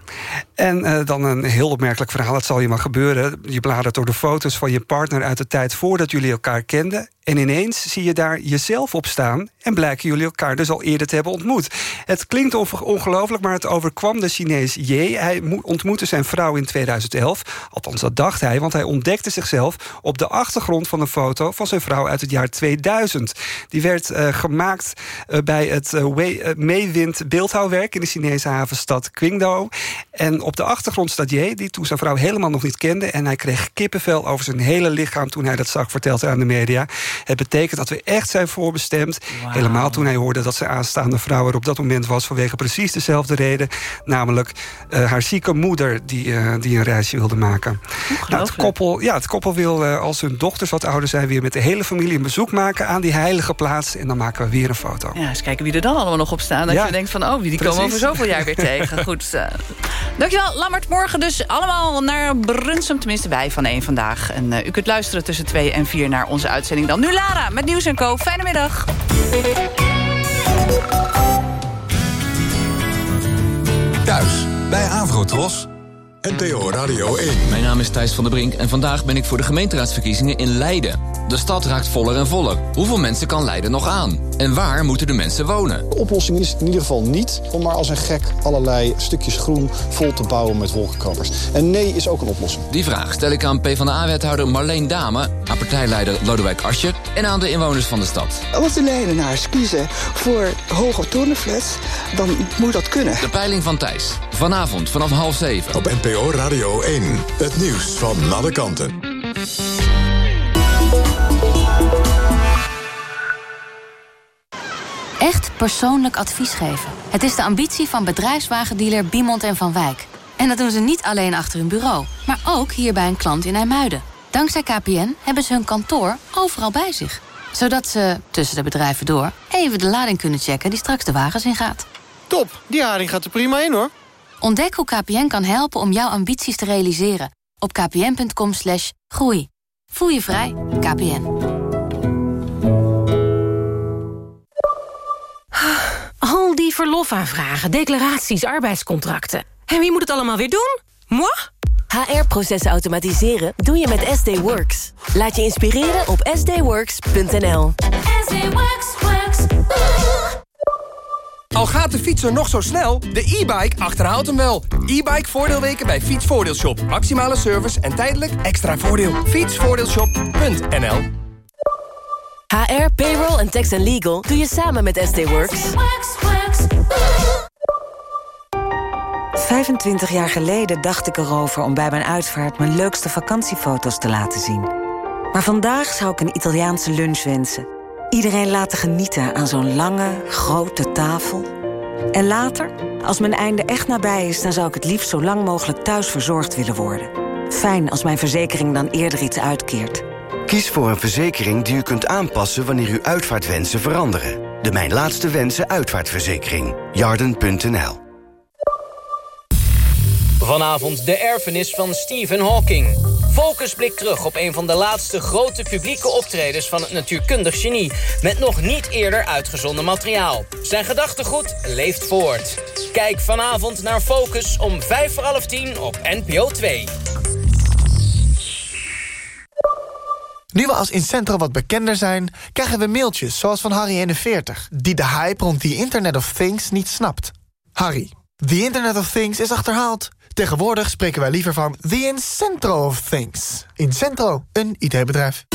En eh, dan een heel opmerkelijk verhaal. Het zal je maar gebeuren. Je bladert door de foto's van je partner uit de tijd voordat jullie elkaar kenden. En ineens zie je daar jezelf op staan... en blijken jullie elkaar dus al eerder te hebben ontmoet. Het klinkt ongelooflijk, maar het overkwam de Chinees J. Hij ontmoette zijn vrouw in 2011. Althans, dat dacht hij, want hij ontdekte zichzelf... op de achtergrond van een foto van zijn vrouw uit het jaar 2000. Die werd uh, gemaakt uh, bij het uh, Meewind beeldhouwwerk... in de Chinese havenstad Qingdao. En op de achtergrond staat J, die toen zijn vrouw helemaal nog niet kende... en hij kreeg kippenvel over zijn hele lichaam toen hij dat zag, vertelde aan de media. Het betekent dat we echt zijn voorbestemd. Helemaal toen hij hoorde dat zijn aanstaande vrouw er op dat moment was... vanwege precies dezelfde reden. Namelijk uh, haar zieke moeder die, uh, die een reisje wilde maken. Nou, het, koppel, ja, het koppel wil uh, als hun dochters wat ouder zijn... weer met de hele familie een bezoek maken aan die heilige plaats. En dan maken we weer een foto. Ja, eens kijken wie er dan allemaal nog op staan. Dat ja, je denkt van, oh, die precies. komen over zoveel jaar weer tegen. Goed. dankjewel, Lammert. Morgen dus allemaal naar Brunsum. Tenminste, wij van één vandaag. En u kunt luisteren tussen twee en vier naar onze uitzending dan. Nu Lara met Nieuws en Co. Fijne middag. Thuis bij Avrotros. NTO Radio 1. Mijn naam is Thijs van der Brink en vandaag ben ik voor de gemeenteraadsverkiezingen in Leiden. De stad raakt voller en voller. Hoeveel mensen kan Leiden nog aan? En waar moeten de mensen wonen? De oplossing is in ieder geval niet om maar als een gek allerlei stukjes groen vol te bouwen met wolkenkrabbers. En nee is ook een oplossing. Die vraag stel ik aan PvdA-wethouder Marleen Dame, aan partijleider Lodewijk Asje en aan de inwoners van de stad. Als de Leidenaars kiezen voor hoge torenflats, dan moet dat kunnen. De peiling van Thijs. Vanavond vanaf half zeven. Op NPO Radio 1. Het nieuws van alle kanten. Echt persoonlijk advies geven. Het is de ambitie van bedrijfswagendealer Biemond en Van Wijk. En dat doen ze niet alleen achter hun bureau, maar ook hier bij een klant in IJmuiden. Dankzij KPN hebben ze hun kantoor overal bij zich. Zodat ze, tussen de bedrijven door, even de lading kunnen checken die straks de wagens ingaat. Top, die haring gaat er prima in hoor. Ontdek hoe KPN kan helpen om jouw ambities te realiseren. Op kpn.com slash groei. Voel je vrij, KPN. Al die verlofaanvragen, declaraties, arbeidscontracten. En wie moet het allemaal weer doen? Moi? HR-processen automatiseren doe je met SD Works. Laat je inspireren op sdworks.nl. Al gaat de fietser nog zo snel, de e-bike achterhaalt hem wel. E-bike voordeelweken bij Fietsvoordeelshop. Maximale service en tijdelijk extra voordeel. Fietsvoordeelshop.nl HR, payroll en tax and legal doe je samen met SD Works. 25 jaar geleden dacht ik erover om bij mijn uitvaart... mijn leukste vakantiefoto's te laten zien. Maar vandaag zou ik een Italiaanse lunch wensen. Iedereen laten genieten aan zo'n lange, grote tafel. En later, als mijn einde echt nabij is... dan zou ik het liefst zo lang mogelijk thuis verzorgd willen worden. Fijn als mijn verzekering dan eerder iets uitkeert. Kies voor een verzekering die u kunt aanpassen... wanneer uw uitvaartwensen veranderen. De Mijn Laatste Wensen uitvaartverzekering. Jarden.nl Vanavond de erfenis van Stephen Hawking. Focus blikt terug op een van de laatste grote publieke optredens van het natuurkundig genie... met nog niet eerder uitgezonden materiaal. Zijn gedachtegoed leeft voort. Kijk vanavond naar Focus om vijf voor half tien op NPO 2. Nu we als Incentro wat bekender zijn, krijgen we mailtjes zoals van Harry41... die de hype rond the Internet of Things niet snapt. Harry, the Internet of Things is achterhaald. Tegenwoordig spreken wij liever van the Incentro of Things. Incentro, een IT-bedrijf.